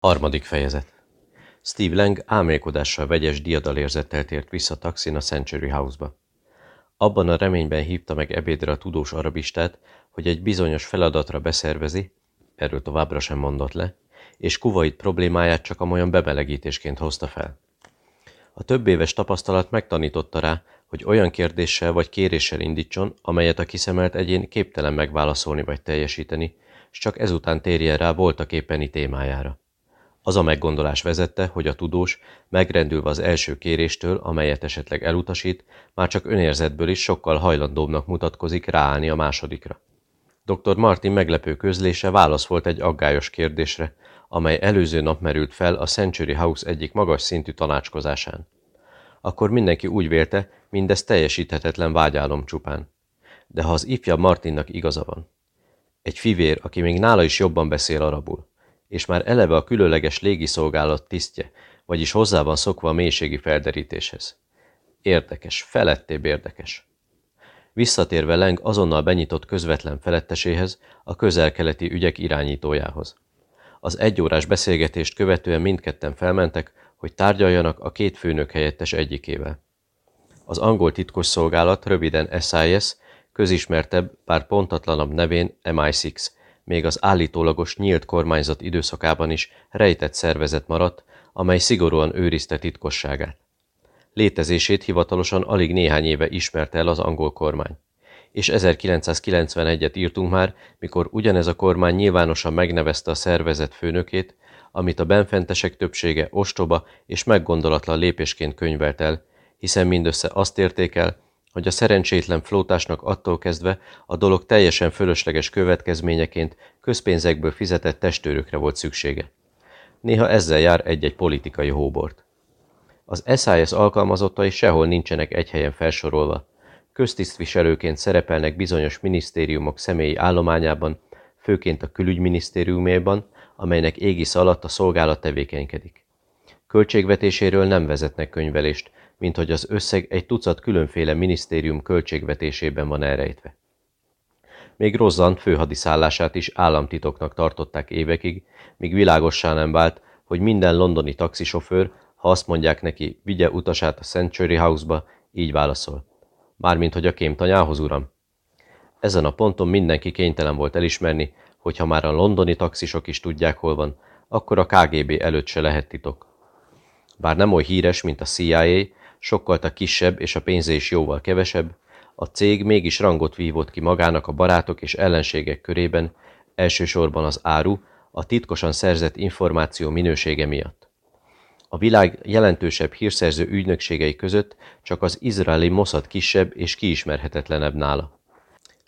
Harmadik fejezet Steve Lang álmélkodással vegyes diadalérzettel tért vissza taxin a Century House-ba. Abban a reményben hívta meg ebédre a tudós arabistát, hogy egy bizonyos feladatra beszervezi, erről továbbra sem mondott le, és Kuwait problémáját csak amolyan bemelegítésként hozta fel. A több éves tapasztalat megtanította rá, hogy olyan kérdéssel vagy kéréssel indítson, amelyet a kiszemelt egyén képtelen megválaszolni vagy teljesíteni, és csak ezután térjen rá voltak éppeni témájára. Az a meggondolás vezette, hogy a tudós, megrendülve az első kéréstől, amelyet esetleg elutasít, már csak önérzetből is sokkal hajlandóbbnak mutatkozik ráállni a másodikra. Dr. Martin meglepő közlése válasz volt egy aggályos kérdésre, amely előző nap merült fel a Century House egyik magas szintű tanácskozásán. Akkor mindenki úgy vélte, mindez teljesíthetetlen vágyálom csupán. De ha az ifjabb Martinnak igaza van. Egy fivér, aki még nála is jobban beszél arabul, és már eleve a különleges légiszolgálat tisztje, vagyis hozzá van szokva a mélységi felderítéshez. Érdekes, felettébb érdekes. Visszatérve Leng azonnal benyitott közvetlen feletteséhez, a közel-keleti ügyek irányítójához. Az egyórás beszélgetést követően mindketten felmentek, hogy tárgyaljanak a két főnök helyettes egyikével. Az angol titkos szolgálat röviden SIS, közismertebb, bár pontatlanabb nevén MI6, még az állítólagos nyílt kormányzat időszakában is rejtett szervezet maradt, amely szigorúan őrizte titkosságát. Létezését hivatalosan alig néhány éve ismerte el az angol kormány. És 1991-et írtunk már, mikor ugyanez a kormány nyilvánosan megnevezte a szervezet főnökét, amit a benfentesek többsége ostoba és meggondolatlan lépésként könyvelt el, hiszen mindössze azt értékel, hogy a szerencsétlen flótásnak attól kezdve a dolog teljesen fölösleges következményeként közpénzekből fizetett testőrökre volt szüksége. Néha ezzel jár egy-egy politikai hóbort. Az SIS alkalmazottai sehol nincsenek egy helyen felsorolva. Köztisztviselőként szerepelnek bizonyos minisztériumok személyi állományában, főként a külügyminisztériuméban, amelynek égisz alatt a szolgálat tevékenykedik. Költségvetéséről nem vezetnek könyvelést, mint hogy az összeg egy tucat különféle minisztérium költségvetésében van elrejtve. Még Rozzant főhadiszállását is államtitoknak tartották évekig, míg világossá nem vált, hogy minden londoni taxisofőr, ha azt mondják neki, vigye utasát a Century House-ba, így válaszol. Mármint, hogy a kémtanyához, uram. Ezen a ponton mindenki kénytelen volt elismerni, hogy ha már a londoni taxisok is tudják, hol van, akkor a KGB előtt se lehet titok. Bár nem oly híres, mint a CIA, sokkal a kisebb és a pénze is jóval kevesebb, a cég mégis rangot vívott ki magának a barátok és ellenségek körében, elsősorban az áru, a titkosan szerzett információ minősége miatt. A világ jelentősebb hírszerző ügynökségei között csak az izraeli Mossad kisebb és kiismerhetetlenebb nála.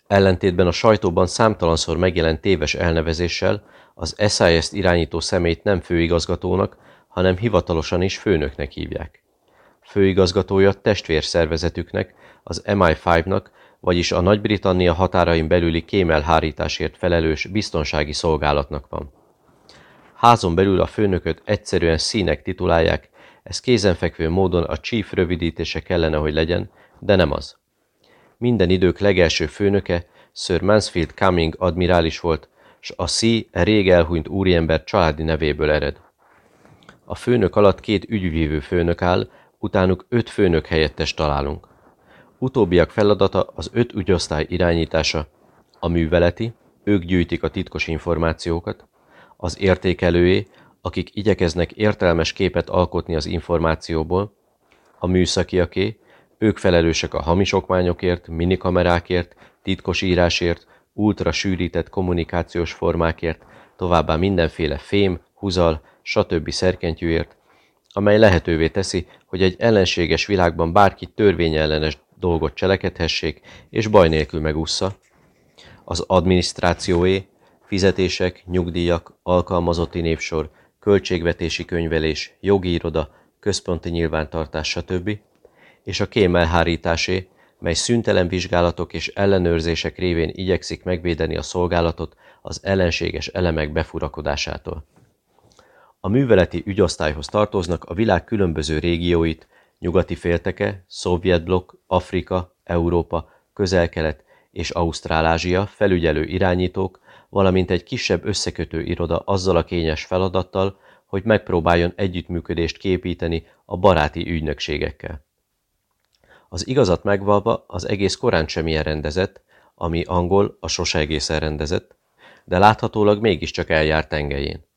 Ellentétben a sajtóban számtalanszor megjelent téves elnevezéssel az SIS-t irányító szemét nem főigazgatónak, hanem hivatalosan is főnöknek hívják főigazgatója testvérszervezetüknek, az MI5-nak, vagyis a Nagy-Britannia határain belüli kémelhárításért felelős biztonsági szolgálatnak van. Házon belül a főnököt egyszerűen színek titulálják, ez kézenfekvő módon a Chief rövidítése kellene, hogy legyen, de nem az. Minden idők legelső főnöke Sir Mansfield Cumming admirális volt, s a C rég elhunyt úriember családi nevéből ered. A főnök alatt két ügyvívő főnök áll, utánuk öt főnök helyettes találunk. Utóbbiak feladata az öt ügyosztály irányítása, a műveleti, ők gyűjtik a titkos információkat, az értékelőé, akik igyekeznek értelmes képet alkotni az információból, a műszakiaké, ők felelősek a hamis okmányokért, minikamerákért, titkos írásért, ultra sűrített kommunikációs formákért, továbbá mindenféle fém, huzal, stb. szerkentyűért, amely lehetővé teszi, hogy egy ellenséges világban bárki törvényellenes dolgot cselekedhessék, és baj nélkül megúszza. Az adminisztrációé, fizetések, nyugdíjak, alkalmazotti névsor, költségvetési könyvelés, jogi iroda, központi nyilvántartás, stb. és a kém elhárításé, mely szüntelen vizsgálatok és ellenőrzések révén igyekszik megvédeni a szolgálatot az ellenséges elemek befurakodásától. A műveleti ügyosztályhoz tartoznak a világ különböző régióit, nyugati félteke, szovjetblokk, Afrika, Európa, közel-kelet és Ausztrálázsia felügyelő irányítók, valamint egy kisebb összekötő iroda azzal a kényes feladattal, hogy megpróbáljon együttműködést képíteni a baráti ügynökségekkel. Az igazat megvalva az egész korán sem rendezett, ami angol a sose egészen rendezett, de láthatólag mégiscsak eljárt tengelyén.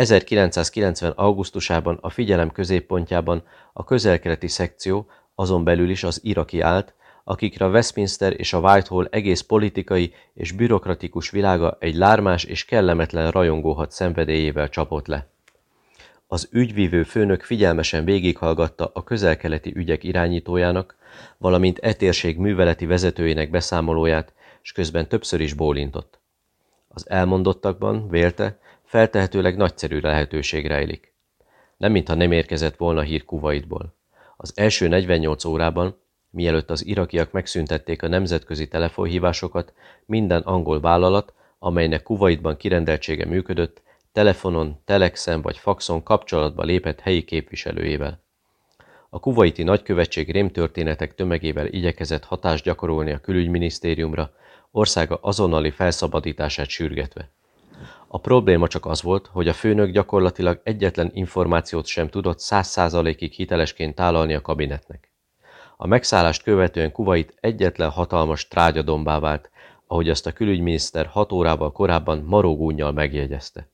1990. augusztusában a figyelem középpontjában a közelkeleti szekció, azon belül is az iraki állt, akikre a Westminster és a Whitehall egész politikai és bürokratikus világa egy lármás és kellemetlen rajongóhat szenvedélyével csapott le. Az ügyvívő főnök figyelmesen végighallgatta a közelkeleti ügyek irányítójának, valamint etérség műveleti vezetőjének beszámolóját, és közben többször is bólintott. Az elmondottakban, vélte, feltehetőleg nagyszerű lehetőség rejlik. Nem mintha nem érkezett volna hír Kuwaitból. Az első 48 órában, mielőtt az irakiak megszüntették a nemzetközi telefonhívásokat, minden angol vállalat, amelynek Kuwaitban kirendeltsége működött, telefonon, telexen vagy faxon kapcsolatba lépett helyi képviselőjével. A kuvaiti nagykövetség rémtörténetek tömegével igyekezett hatást gyakorolni a külügyminisztériumra, országa azonnali felszabadítását sürgetve. A probléma csak az volt, hogy a főnök gyakorlatilag egyetlen információt sem tudott száz százalékig hitelesként tálalni a kabinetnek. A megszállást követően Kuwait egyetlen hatalmas trágyadombá vált, ahogy azt a külügyminiszter hat órával korábban marógúnyjal megjegyezte.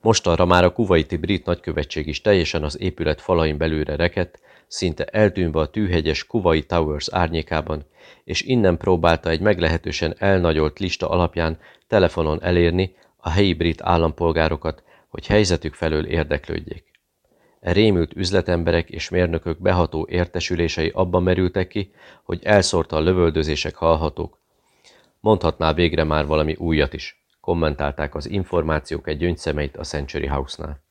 Mostanra már a kuvaiti brit nagykövetség is teljesen az épület falain belőle rekett, szinte eltűnve a tűhegyes Kuwai Towers árnyékában, és innen próbálta egy meglehetősen elnagyolt lista alapján telefonon elérni a helyi brit állampolgárokat, hogy helyzetük felől érdeklődjék. E rémült üzletemberek és mérnökök beható értesülései abban merültek ki, hogy elszórta a lövöldözések hallhatók. Mondhatná végre már valami újat is kommentálták az információk egy gyöngyszemeit a Century House-nál.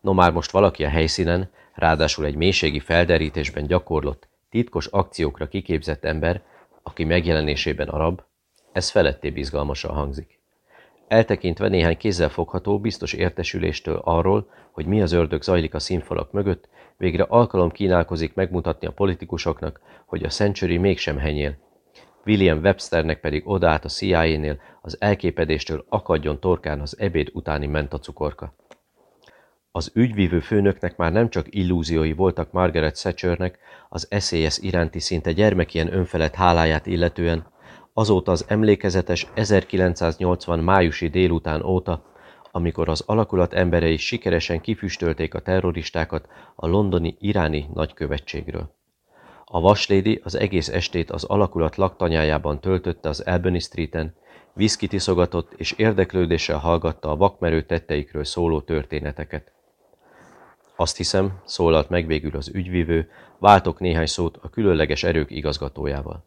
No már most valaki a helyszínen, ráadásul egy mélységi felderítésben gyakorlott, titkos akciókra kiképzett ember, aki megjelenésében arab, ez feletté bizgalmasan hangzik. Eltekintve néhány kézzel fogható, biztos értesüléstől arról, hogy mi az ördög zajlik a színfalak mögött, végre alkalom kínálkozik megmutatni a politikusoknak, hogy a Century mégsem henyél, William Websternek pedig odaállt a CIA-nél, az elképedéstől akadjon torkán az ebéd utáni mentacukorka. Az ügyvívő főnöknek már nem csak illúziói voltak Margaret Thatchernek, az SZSZ iránti szinte gyermekien önfelett háláját illetően, azóta az emlékezetes 1980 májusi délután óta, amikor az alakulat emberei sikeresen kifüstölték a terroristákat a londoni iráni nagykövetségről. A vaslédi az egész estét az alakulat laktanyájában töltötte az Albany Streeten, viszkit iszogatott és érdeklődéssel hallgatta a vakmerő tetteikről szóló történeteket. Azt hiszem, szólalt meg végül az ügyvívő, váltok néhány szót a különleges erők igazgatójával.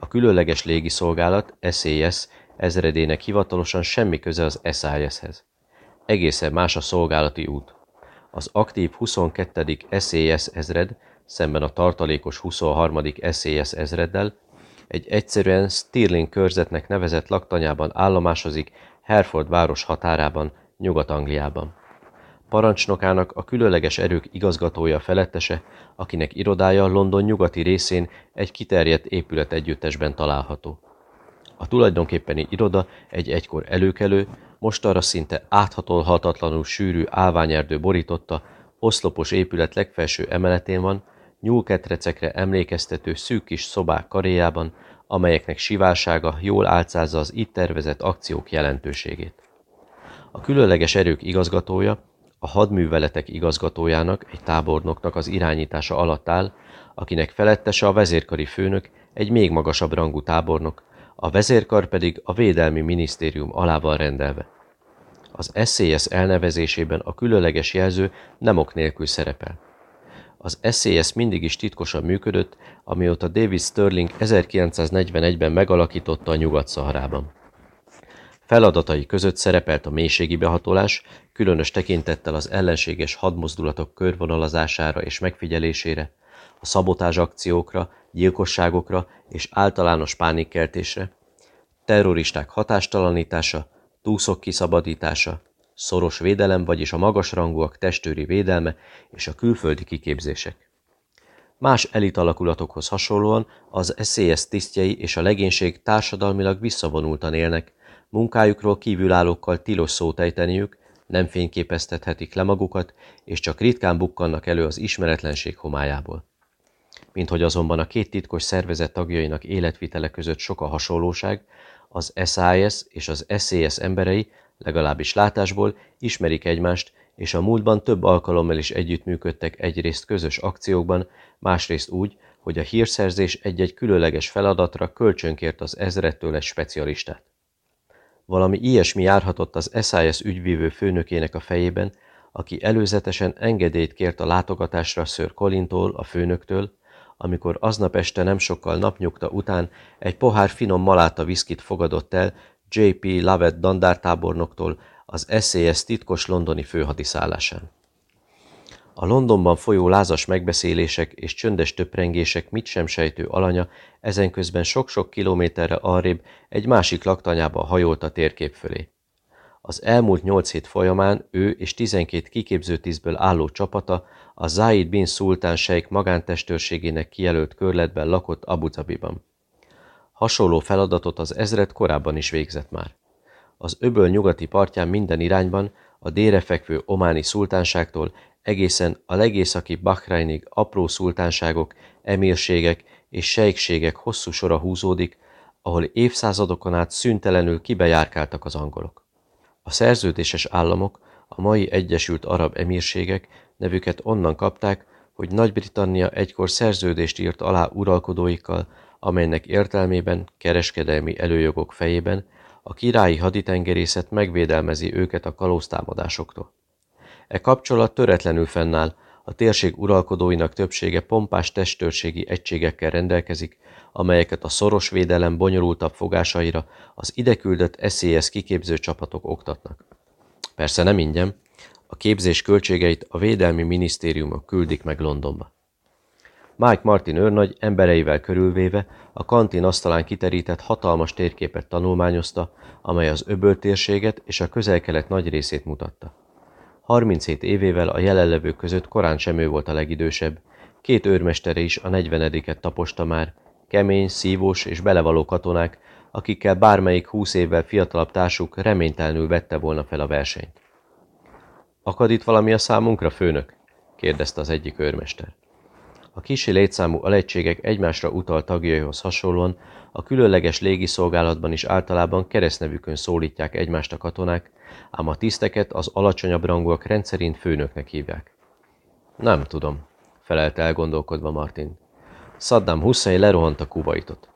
A különleges légiszolgálat, SAS, ezredének hivatalosan semmi köze az SIS-hez. Egészen más a szolgálati út. Az aktív 22. SAS ezred szemben a tartalékos 23. SZSZ ezreddel, egy egyszerűen Stirling körzetnek nevezett laktanyában állomásozik Hereford város határában, Nyugat-Angliában. Parancsnokának a különleges erők igazgatója felettese, akinek irodája London nyugati részén egy kiterjedt épület együttesben található. A tulajdonképpeni iroda egy egykor előkelő, mostanra szinte áthatolhatatlanul sűrű állványerdő borította, oszlopos épület legfelső emeletén van, nyúlketrecekre emlékeztető szűk kis szobák karéjában, amelyeknek siválsága jól álcázza az itt tervezett akciók jelentőségét. A különleges erők igazgatója, a hadműveletek igazgatójának, egy tábornoknak az irányítása alatt áll, akinek felettese a vezérkari főnök, egy még magasabb rangú tábornok, a vezérkar pedig a Védelmi Minisztérium alá rendelve. Az SCS elnevezésében a különleges jelző nem ok nélkül szerepel. Az SCS mindig is titkosan működött, amióta David Sterling 1941-ben megalakította a Nyugat-Szaharában. Feladatai között szerepelt a mélységi behatolás, különös tekintettel az ellenséges hadmozdulatok körvonalazására és megfigyelésére, a szabotázs akciókra, gyilkosságokra és általános pánikkeltésre, terroristák hatástalanítása, túszok kiszabadítása, szoros védelem, vagyis a magasrangúak testőri védelme és a külföldi kiképzések. Más elit alakulatokhoz hasonlóan az SZSZ tisztjei és a legénység társadalmilag visszavonultan élnek, munkájukról kívülállókkal tilos szót ejteniük, nem fényképeztethetik le magukat, és csak ritkán bukkannak elő az ismeretlenség homályából. Mint hogy azonban a két titkos szervezet tagjainak életvitele között sok a hasonlóság, az SIS és az SCS emberei, legalábbis látásból, ismerik egymást, és a múltban több alkalommal is együttműködtek egyrészt közös akciókban, másrészt úgy, hogy a hírszerzés egy-egy különleges feladatra kölcsönkért az ezrettől egy specialistát. Valami ilyesmi járhatott az SIS ügyvívő főnökének a fejében, aki előzetesen engedélyt kért a látogatásra Sir Colintól, a főnöktől, amikor aznap este nem sokkal napnyugta után egy pohár finom maláta viszkit fogadott el J.P. Lovett dandártábornoktól az SZSZ titkos londoni főhadiszállásán. A Londonban folyó lázas megbeszélések és csöndes töprengések mit sem sejtő alanya ezen közben sok-sok kilométerre arrébb egy másik laktanyába hajolt a térkép fölé. Az elmúlt nyolc hét folyamán ő és 12 kiképzőtisztből álló csapata a Zaid bin Sultán sejk magántestőrségének kijelölt körletben lakott Abu Dhabiban. Hasonló feladatot az ezred korábban is végzett már. Az öböl nyugati partján minden irányban, a délre fekvő ománi szultánságtól egészen a legészaki Bahrainig apró szultánságok, emírségek és sejkségek hosszú sora húzódik, ahol évszázadokon át szüntelenül kibejárkáltak az angolok. A szerződéses államok, a mai Egyesült Arab Emírségek nevüket onnan kapták, hogy Nagy-Britannia egykor szerződést írt alá uralkodóikkal, amelynek értelmében kereskedelmi előjogok fejében a királyi haditengerészet megvédelmezi őket a kalóztámadásoktól. E kapcsolat töretlenül fennáll, a térség uralkodóinak többsége pompás testőrségi egységekkel rendelkezik, amelyeket a szoros védelem bonyolultabb fogásaira az ideküldött SZSZ kiképző csapatok oktatnak. Persze nem ingyen, a képzés költségeit a Védelmi Minisztériumok küldik meg Londonba. Mike Martin őrnagy embereivel körülvéve a kantin asztalán kiterített hatalmas térképet tanulmányozta, amely az öböl térséget és a közel-kelet nagy részét mutatta. 37 évével a jelenlevők között korán sem ő volt a legidősebb, két őrmestere is a negyvenediket taposta már, kemény, szívós és belevaló katonák, akikkel bármelyik húsz évvel fiatalabb társuk reménytelenül vette volna fel a versenyt. Akad itt valami a számunkra, főnök? kérdezte az egyik őrmester. A kisi létszámú alegységek egymásra utal tagjaihoz hasonlóan a különleges légiszolgálatban is általában keresztnevükön szólítják egymást a katonák, ám a tiszteket az alacsonyabb rangúak rendszerint főnöknek hívják. Nem tudom, felelte elgondolkodva Martin. Saddam Hussein lerohant a kuvaitot.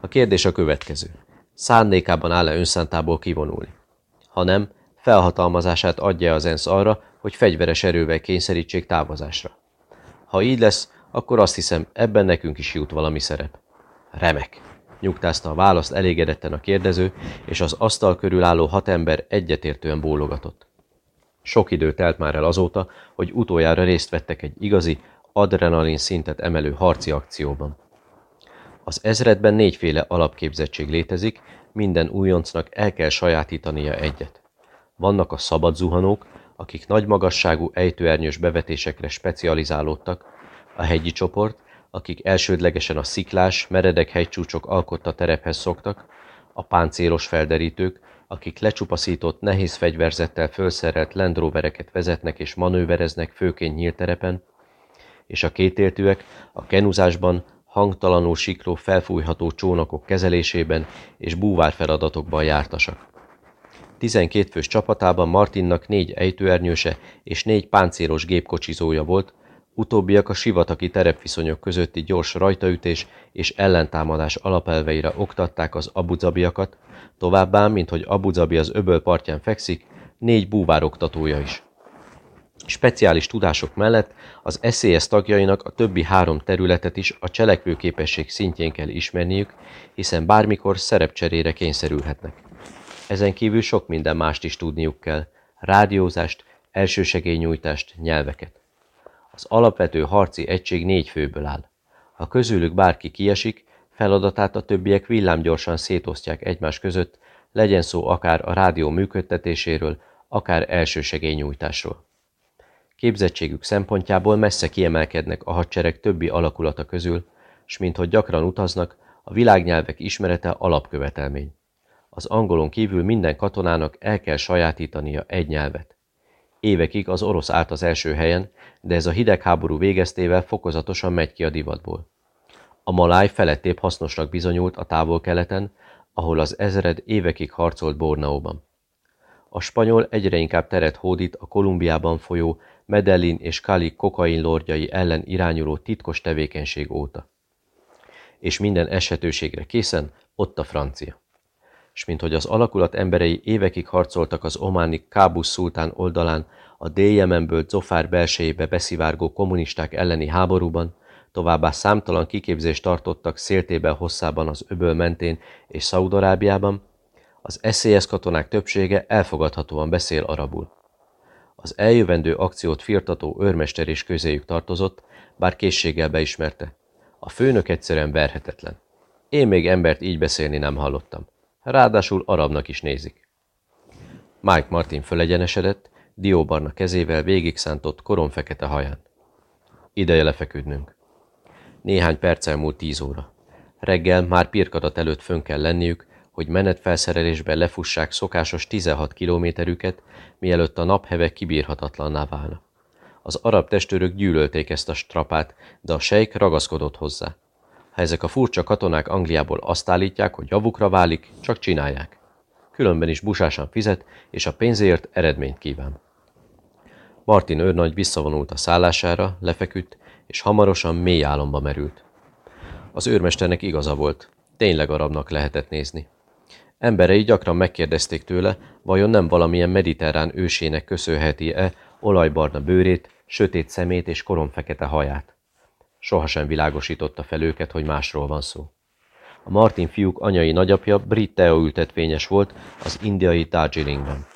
A kérdés a következő. Szándékában áll-e önszántából kivonulni? Ha nem, felhatalmazását adja az ENSZ arra, hogy fegyveres erővel kényszerítsék távozásra. Ha így lesz, akkor azt hiszem, ebben nekünk is jut valami szerep. Remek, nyugtázta a választ elégedetten a kérdező, és az asztal körül álló hat ember egyetértően bólogatott. Sok idő telt már el azóta, hogy utoljára részt vettek egy igazi, adrenalin szintet emelő harci akcióban. Az ezredben négyféle alapképzettség létezik, minden újoncnak el kell sajátítania egyet. Vannak a szabad zuhanók, akik nagy magasságú ejtőernyős bevetésekre specializálódtak, a hegyi csoport, akik elsődlegesen a sziklás, meredek hegycsúcsok alkotta terephez szoktak, a páncélos felderítők, akik lecsupaszított, nehéz fegyverzettel felszerelt Land Rovereket vezetnek és manővereznek főként nyílt terepen, és a kétéltűek a kenuzásban, hangtalanul sikló felfújható csónakok kezelésében és búvárfeladatokban jártasak. 12 fős csapatában Martinnak négy ejtőernyőse és négy páncélos gépkocsizója volt, utóbbiak a sivataki terepviszonyok közötti gyors rajtaütés és ellentámadás alapelveire oktatták az abuzabiakat, továbbá, mint hogy Abu Dhabi az öböl partján fekszik, négy búvároktatója is. Speciális tudások mellett az SZSZ tagjainak a többi három területet is a cselekvőképesség szintjén kell ismerniük, hiszen bármikor szerepcserére kényszerülhetnek. Ezen kívül sok minden mást is tudniuk kell, rádiózást, elsősegélynyújtást, nyelveket. Az alapvető harci egység négy főből áll. Ha közülük bárki kiesik, feladatát a többiek villámgyorsan szétosztják egymás között, legyen szó akár a rádió működtetéséről, akár elsősegélynyújtásról. Képzettségük szempontjából messze kiemelkednek a hadsereg többi alakulata közül, s minthogy gyakran utaznak, a világnyelvek ismerete alapkövetelmény. Az angolon kívül minden katonának el kell sajátítania egy nyelvet. Évekig az orosz állt az első helyen, de ez a hidegháború végeztével fokozatosan megy ki a divatból. A maláj felettébb hasznosnak bizonyult a távol-keleten, ahol az ezred évekig harcolt Bornaóban. A spanyol egyre inkább teret hódít a Kolumbiában folyó Medellin és Cali kokain lordjai ellen irányuló titkos tevékenység óta. És minden esetőségre készen ott a francia. S mint hogy az alakulat emberei évekig harcoltak az ománi Kábusz szultán oldalán a déljemenből Zofár belsejébe beszivárgó kommunisták elleni háborúban, továbbá számtalan kiképzést tartottak széltében hosszában az öböl mentén és Szaudarábiában, az SZSZ katonák többsége elfogadhatóan beszél arabul. Az eljövendő akciót firtató őrmester is közéjük tartozott, bár készséggel beismerte. A főnök egyszerűen verhetetlen. Én még embert így beszélni nem hallottam. Ráadásul arabnak is nézik. Mike Martin fölegyenesedett, dióbarna kezével végig szántott koromfekete haján. Ideje lefeküdnünk. Néhány perccel múlt tíz óra. Reggel már pirkadat előtt fönn kell lenniük, hogy menetfelszerelésben lefussák szokásos 16 kilométerüket, mielőtt a napheve kibírhatatlanná válna. Az arab testőrök gyűlölték ezt a strapát, de a sejk ragaszkodott hozzá. Ha ezek a furcsa katonák Angliából azt állítják, hogy javukra válik, csak csinálják. Különben is busásan fizet, és a pénzért eredményt kíván. Martin őrnagy visszavonult a szállására, lefeküdt, és hamarosan mély álomba merült. Az őrmesternek igaza volt, tényleg arabnak lehetett nézni. Emberei gyakran megkérdezték tőle, vajon nem valamilyen mediterrán ősének köszönheti-e olajbarna bőrét, sötét szemét és koromfekete haját. Sohasem világosította fel őket, hogy másról van szó. A Martin fiúk anyai nagyapja brit teaültetvényes volt az indiai Darjeelingben.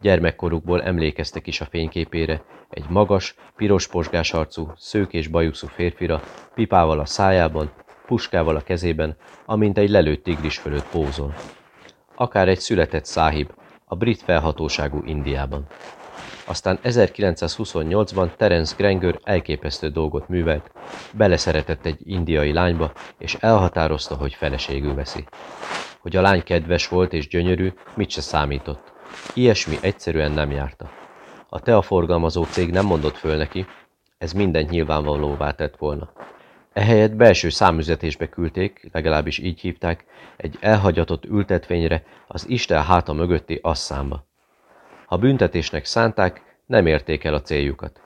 Gyermekkorukból emlékeztek is a fényképére, egy magas, piros posgás arcú, szők és bajuszú férfira, pipával a szájában, puskával a kezében, amint egy lelőtt tigris fölött pózol. Akár egy született száhib, a brit felhatóságú Indiában. Aztán 1928-ban Terence Granger elképesztő dolgot művelt, beleszeretett egy indiai lányba, és elhatározta, hogy feleségül veszi. Hogy a lány kedves volt és gyönyörű, mit se számított. Ilyesmi egyszerűen nem járta. A teaforgalmazó cég nem mondott föl neki, ez mindent nyilvánvalóvá tett volna. Ehelyett belső számüzetésbe küldték, legalábbis így hívták, egy elhagyatott ültetvényre az Isten háta mögötti asszámba. Ha büntetésnek szánták, nem érték el a céljukat.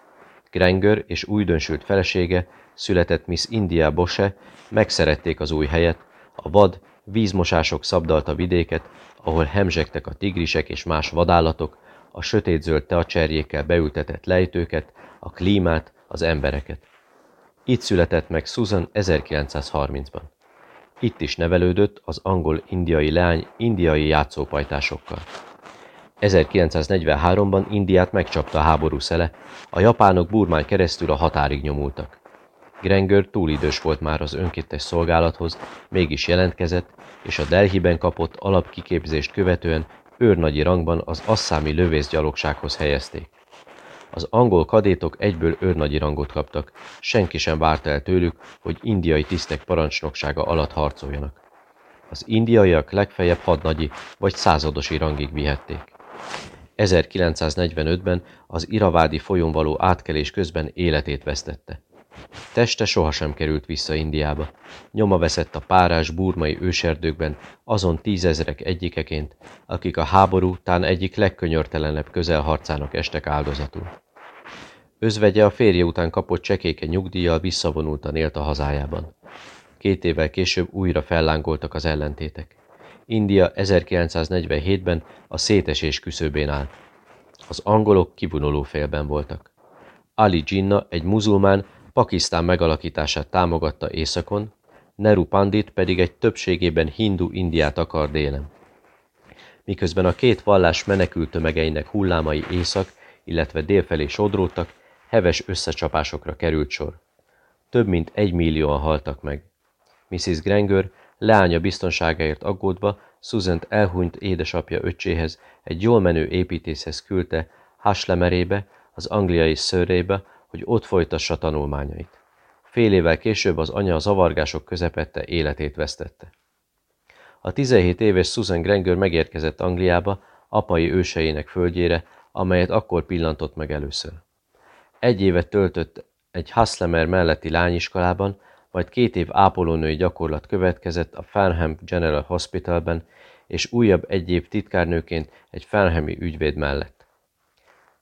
Granger és újdonsült felesége, született Miss India Bose, megszerették az új helyet, a vad, vízmosások szabdalta vidéket, ahol hemzsegtek a tigrisek és más vadállatok, a sötétzöld teacserjékkel beültetett lejtőket, a klímát, az embereket. Itt született meg Susan 1930-ban. Itt is nevelődött az angol-indiai leány indiai játszópajtásokkal. 1943-ban Indiát megcsapta a háború szele, a japánok Burmán keresztül a határig nyomultak. Granger túl idős volt már az önkéntes szolgálathoz, mégis jelentkezett, és a Delhiben kapott alapkiképzést követően őrnagyi rangban az asszámi lövészgyalogsághoz helyezték. Az angol kadétok egyből őrnagyi rangot kaptak, senki sem várta el tőlük, hogy indiai tisztek parancsnoksága alatt harcoljanak. Az indiaiak legfeljebb hadnagyi vagy századosi rangig vihették. 1945-ben az iravádi folyón való átkelés közben életét vesztette. Teste sohasem került vissza Indiába. Nyoma veszett a párás burmai őserdőkben azon tízezrek egyikeként, akik a háború tán egyik legkönyörtelenebb közelharcának estek áldozatul. Özvegye a férje után kapott csekéke nyugdíjjal visszavonultan élt a hazájában. Két évvel később újra fellángoltak az ellentétek. India 1947-ben a szétesés küszöbén állt. Az angolok kivonuló félben voltak. Ali Jinnah, egy muzulmán, Pakisztán megalakítását támogatta északon, Neru Pandit pedig egy többségében hindu Indiát akar délen. Miközben a két vallás menekült tömegeinek hullámai észak, illetve dél felé sodródtak, heves összecsapásokra került sor. Több mint egy millióan haltak meg. Mrs. Granger leánya biztonságáért aggódva susan elhunyt édesapja öccséhez egy jól menő építészhez küldte Haslemerébe, az angliai szőrébe, hogy ott folytassa tanulmányait. Fél évvel később az anya a zavargások közepette életét vesztette. A 17 éves Susan Granger megérkezett Angliába, apai őseinek földjére, amelyet akkor pillantott meg először. Egy évet töltött egy Haslemer melletti lányiskolában, majd két év ápolónői gyakorlat következett a Farnham General Hospitalben, és újabb egy év titkárnőként egy Farnhami ügyvéd mellett.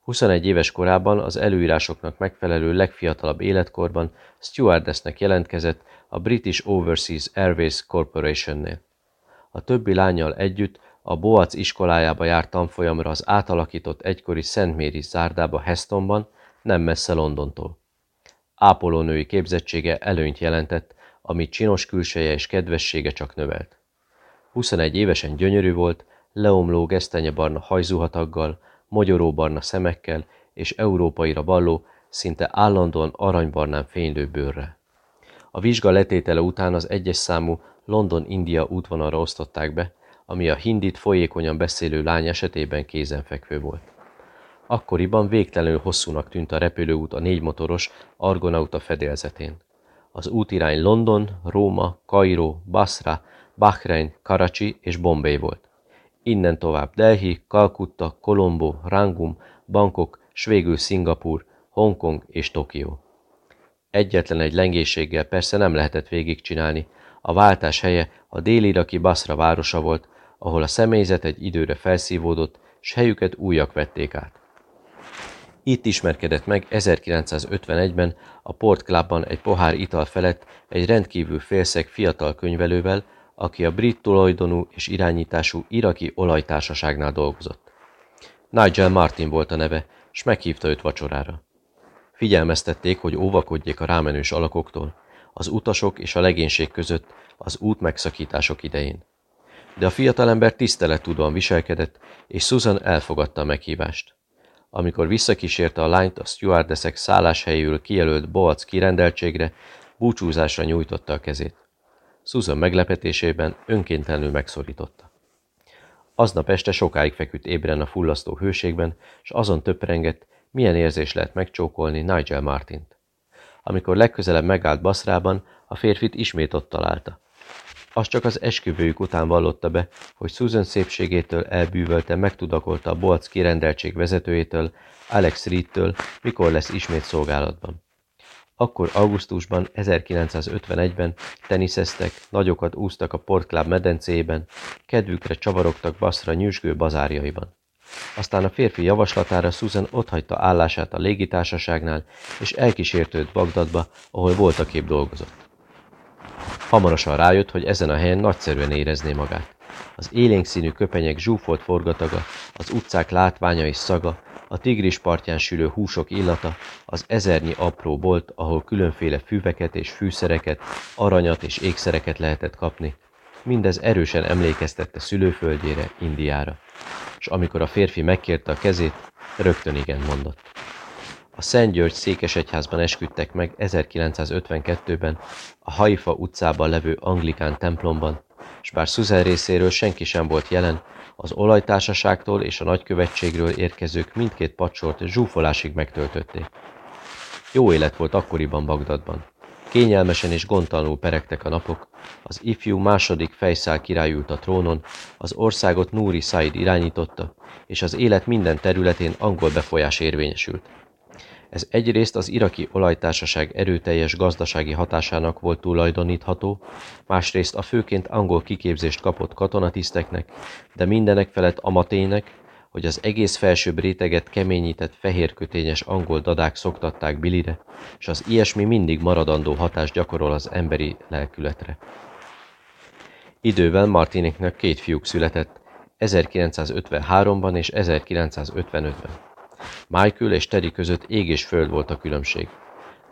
21 éves korában az előírásoknak megfelelő legfiatalabb életkorban stewardessnek jelentkezett a British Overseas Airways Corporation-nél. A többi lányjal együtt a Boac iskolájába járt tanfolyamra az átalakított egykori Szent Mary zárdába Hestonban, nem messze Londontól. Ápolónői képzettsége előnyt jelentett, amit csinos külseje és kedvessége csak növelt. 21 évesen gyönyörű volt, leomló gesztenyebarna hajzuhataggal, mogyoróbarna szemekkel és európaira balló, szinte állandóan aranybarnán fénylő bőrre. A vizsga letétele után az egyes számú London-India útvonalra osztották be, ami a hindit folyékonyan beszélő lány esetében kézenfekvő volt. Akkoriban végtelenül hosszúnak tűnt a repülőút a négymotoros Argonauta fedélzetén. Az útirány London, Róma, Kairó, Basra, Bahrein, Karachi és Bombay volt. Innen tovább Delhi, Kalkutta, Colombo, Rangum, Bangkok, s végül Szingapur, Hongkong és Tokió. Egyetlen egy lengéséggel persze nem lehetett végigcsinálni, a váltás helye a dél-iraki Basra városa volt, ahol a személyzet egy időre felszívódott, s helyüket újak vették át. Itt ismerkedett meg 1951-ben a Port Clubban egy pohár ital felett egy rendkívül félszeg fiatal könyvelővel, aki a brit tulajdonú és irányítású iraki olajtársaságnál dolgozott. Nigel Martin volt a neve, s meghívta őt vacsorára. Figyelmeztették, hogy óvakodjék a rámenős alakoktól, az utasok és a legénység között az út megszakítások idején. De a fiatalember tisztelettudóan viselkedett, és Susan elfogadta a meghívást. Amikor visszakísérte a lányt a stewardessek szálláshelyül kijelölt boac kirendeltségre, búcsúzásra nyújtotta a kezét. Susan meglepetésében önkéntelenül megszorította. Aznap este sokáig feküdt ébren a fullasztó hőségben, és azon töprengett, milyen érzés lehet megcsókolni Nigel Martint. Amikor legközelebb megállt Baszrában, a férfit ismét ott találta. Az csak az esküvőjük után vallotta be, hogy Susan szépségétől elbűvölte megtudakolta a Bolc kirendeltség vezetőjétől, Alex Reedtől, mikor lesz ismét szolgálatban. Akkor augusztusban, 1951-ben teniszeztek, nagyokat úsztak a Port Club medencéjében, kedvükre csavarogtak Baszra nyüzsgő bazárjaiban. Aztán a férfi javaslatára Susan otthagyta állását a légitársaságnál, és elkísértőt Bagdadba, ahol voltaképp dolgozott. Hamarosan rájött, hogy ezen a helyen nagyszerűen érezné magát. Az élénk színű köpenyek zsúfolt forgataga, az utcák látványa és szaga, a tigris partján sülő húsok illata, az ezernyi apró bolt, ahol különféle füveket és fűszereket, aranyat és ékszereket lehetett kapni. Mindez erősen emlékeztette szülőföldjére, Indiára. És amikor a férfi megkérte a kezét, rögtön igen mondott. A Szent György székesegyházban esküdtek meg 1952-ben a Haifa utcában levő anglikán templomban, és bár Susan részéről senki sem volt jelen, az olajtársaságtól és a nagykövetségről érkezők mindkét pacsort zsúfolásig megtöltötték. Jó élet volt akkoriban Bagdadban. Kényelmesen és gondtalanul peregtek a napok, az ifjú második fejszál király ült a trónon, az országot Núri Said irányította, és az élet minden területén angol befolyás érvényesült. Ez egyrészt az iraki olajtársaság erőteljes gazdasági hatásának volt tulajdonítható, másrészt a főként angol kiképzést kapott katonatiszteknek, de mindenek felett amatének, hogy az egész felsőbb réteget keményített fehérkötényes angol dadák szoktatták Bilire, és az ilyesmi mindig maradandó hatást gyakorol az emberi lelkületre. Idővel Martiniknek két fiúk született, 1953-ban és 1955-ben. Michael és Teddy között ég és föld volt a különbség.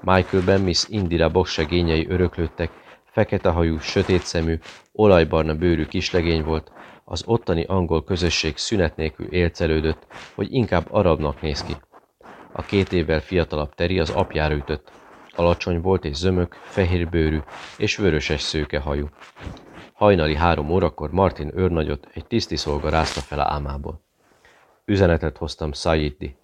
Michaelben Miss Indira boksegényei öröklődtek, fekete hajú, sötét szemű, olajbarna bőrű kislegény volt, az ottani angol közösség szünet nélkül élcelődött, hogy inkább arabnak néz ki. A két évvel fiatalabb Teri az apjára ütött. Alacsony volt és zömök, fehérbőrű és vöröses szőke hajú. Hajnali három órakor Martin őrnagyot egy tiszti szolga rázta fel a ámából. Üzenetet hoztam Saiddi.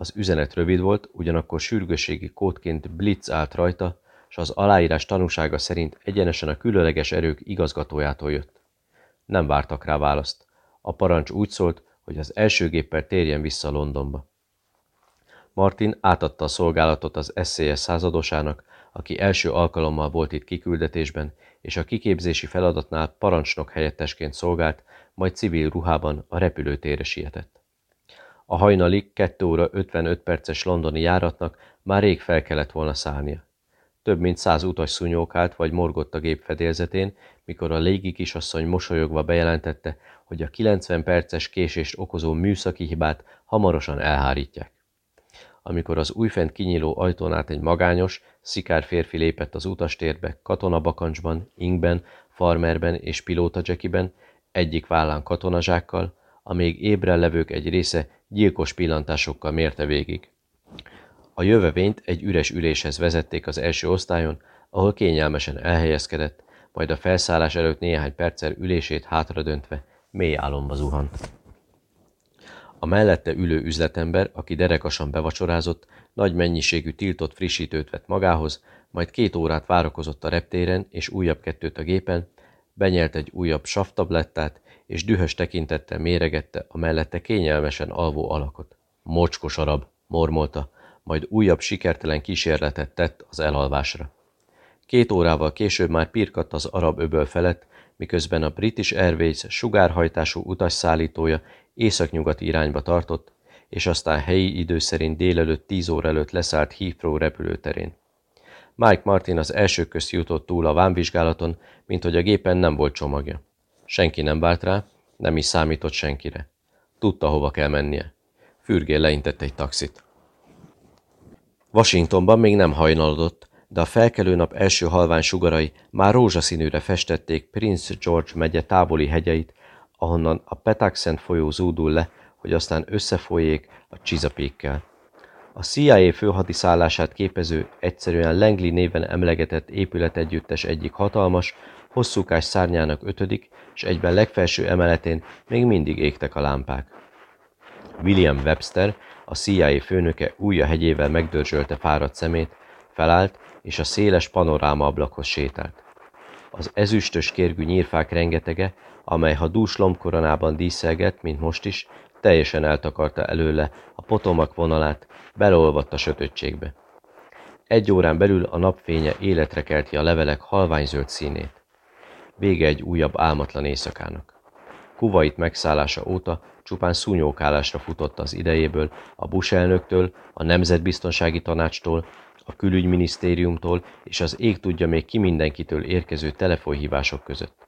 Az üzenet rövid volt, ugyanakkor sürgősségi kódként blitz állt rajta, és az aláírás tanúsága szerint egyenesen a különleges erők igazgatójától jött. Nem vártak rá választ. A parancs úgy szólt, hogy az első géppel térjen vissza Londonba. Martin átadta a szolgálatot az SZSZ századosának, aki első alkalommal volt itt kiküldetésben, és a kiképzési feladatnál parancsnok helyettesként szolgált, majd civil ruhában a repülőtérre sietett. A hajnali 2 óra 55 perces londoni járatnak már rég fel kellett volna szállnia. Több mint száz utas szúnyókált vagy morgott a gép fedélzetén, mikor a légi kisasszony mosolyogva bejelentette, hogy a 90 perces késést okozó műszaki hibát hamarosan elhárítják. Amikor az újfent kinyíló ajtón át egy magányos, szikár férfi lépett az utastérbe, katonabakancsban, ingben, farmerben és pilótajackiben, egyik vállán katonazsákkal, a még ébren levők egy része gyilkos pillantásokkal mérte végig. A jövevényt egy üres üléshez vezették az első osztályon, ahol kényelmesen elhelyezkedett, majd a felszállás előtt néhány perccel ülését hátradöntve mély álomba zuhant. A mellette ülő üzletember, aki derekasan bevacsorázott, nagy mennyiségű tiltott frissítőt vett magához, majd két órát várakozott a reptéren és újabb kettőt a gépen, benyelt egy újabb savtablettát, és dühös tekintettel méregette a mellette kényelmesen alvó alakot. Mocskos arab, mormolta, majd újabb sikertelen kísérletet tett az elalvásra. Két órával később már pirkadt az arab öböl felett, miközben a British Airways sugárhajtású utasszállítója északnyugati irányba tartott, és aztán helyi idő szerint délelőtt 10 óra előtt leszállt Heathrow repülőterén. Mike Martin az első közt jutott túl a vámvizsgálaton, mint hogy a gépen nem volt csomagja. Senki nem vált rá, nem is számított senkire. Tudta, hova kell mennie. Fürgén leintett egy taxit. Washingtonban még nem hajnalodott, de a felkelő nap első halvány sugarai már rózsaszínűre festették Prince George megye távoli hegyeit, ahonnan a Petaxent folyó zúdul le, hogy aztán összefolyék a Chesapeake-kel. A CIA főhadiszállását képező, egyszerűen Langley néven emlegetett épületegyüttes egyik hatalmas, hosszúkás szárnyának ötödik, és egyben legfelső emeletén még mindig égtek a lámpák. William Webster, a CIA főnöke újja hegyével megdörzsölte fáradt szemét, felállt, és a széles panoráma ablakhoz sétált. Az ezüstös kérgű nyírfák rengetege, amely ha dús lombkoronában díszelgett, mint most is, teljesen eltakarta előle a potomak vonalát, beleolvadt a sötöttségbe. Egy órán belül a napfénye életre kelti a levelek halványzöld színét. Vége egy újabb álmatlan éjszakának. Kuvait megszállása óta csupán szúnyókálásra futott az idejéből a Bush elnöktől, a Nemzetbiztonsági Tanácstól, a külügyminisztériumtól és az ég tudja még ki mindenkitől érkező telefonhívások között.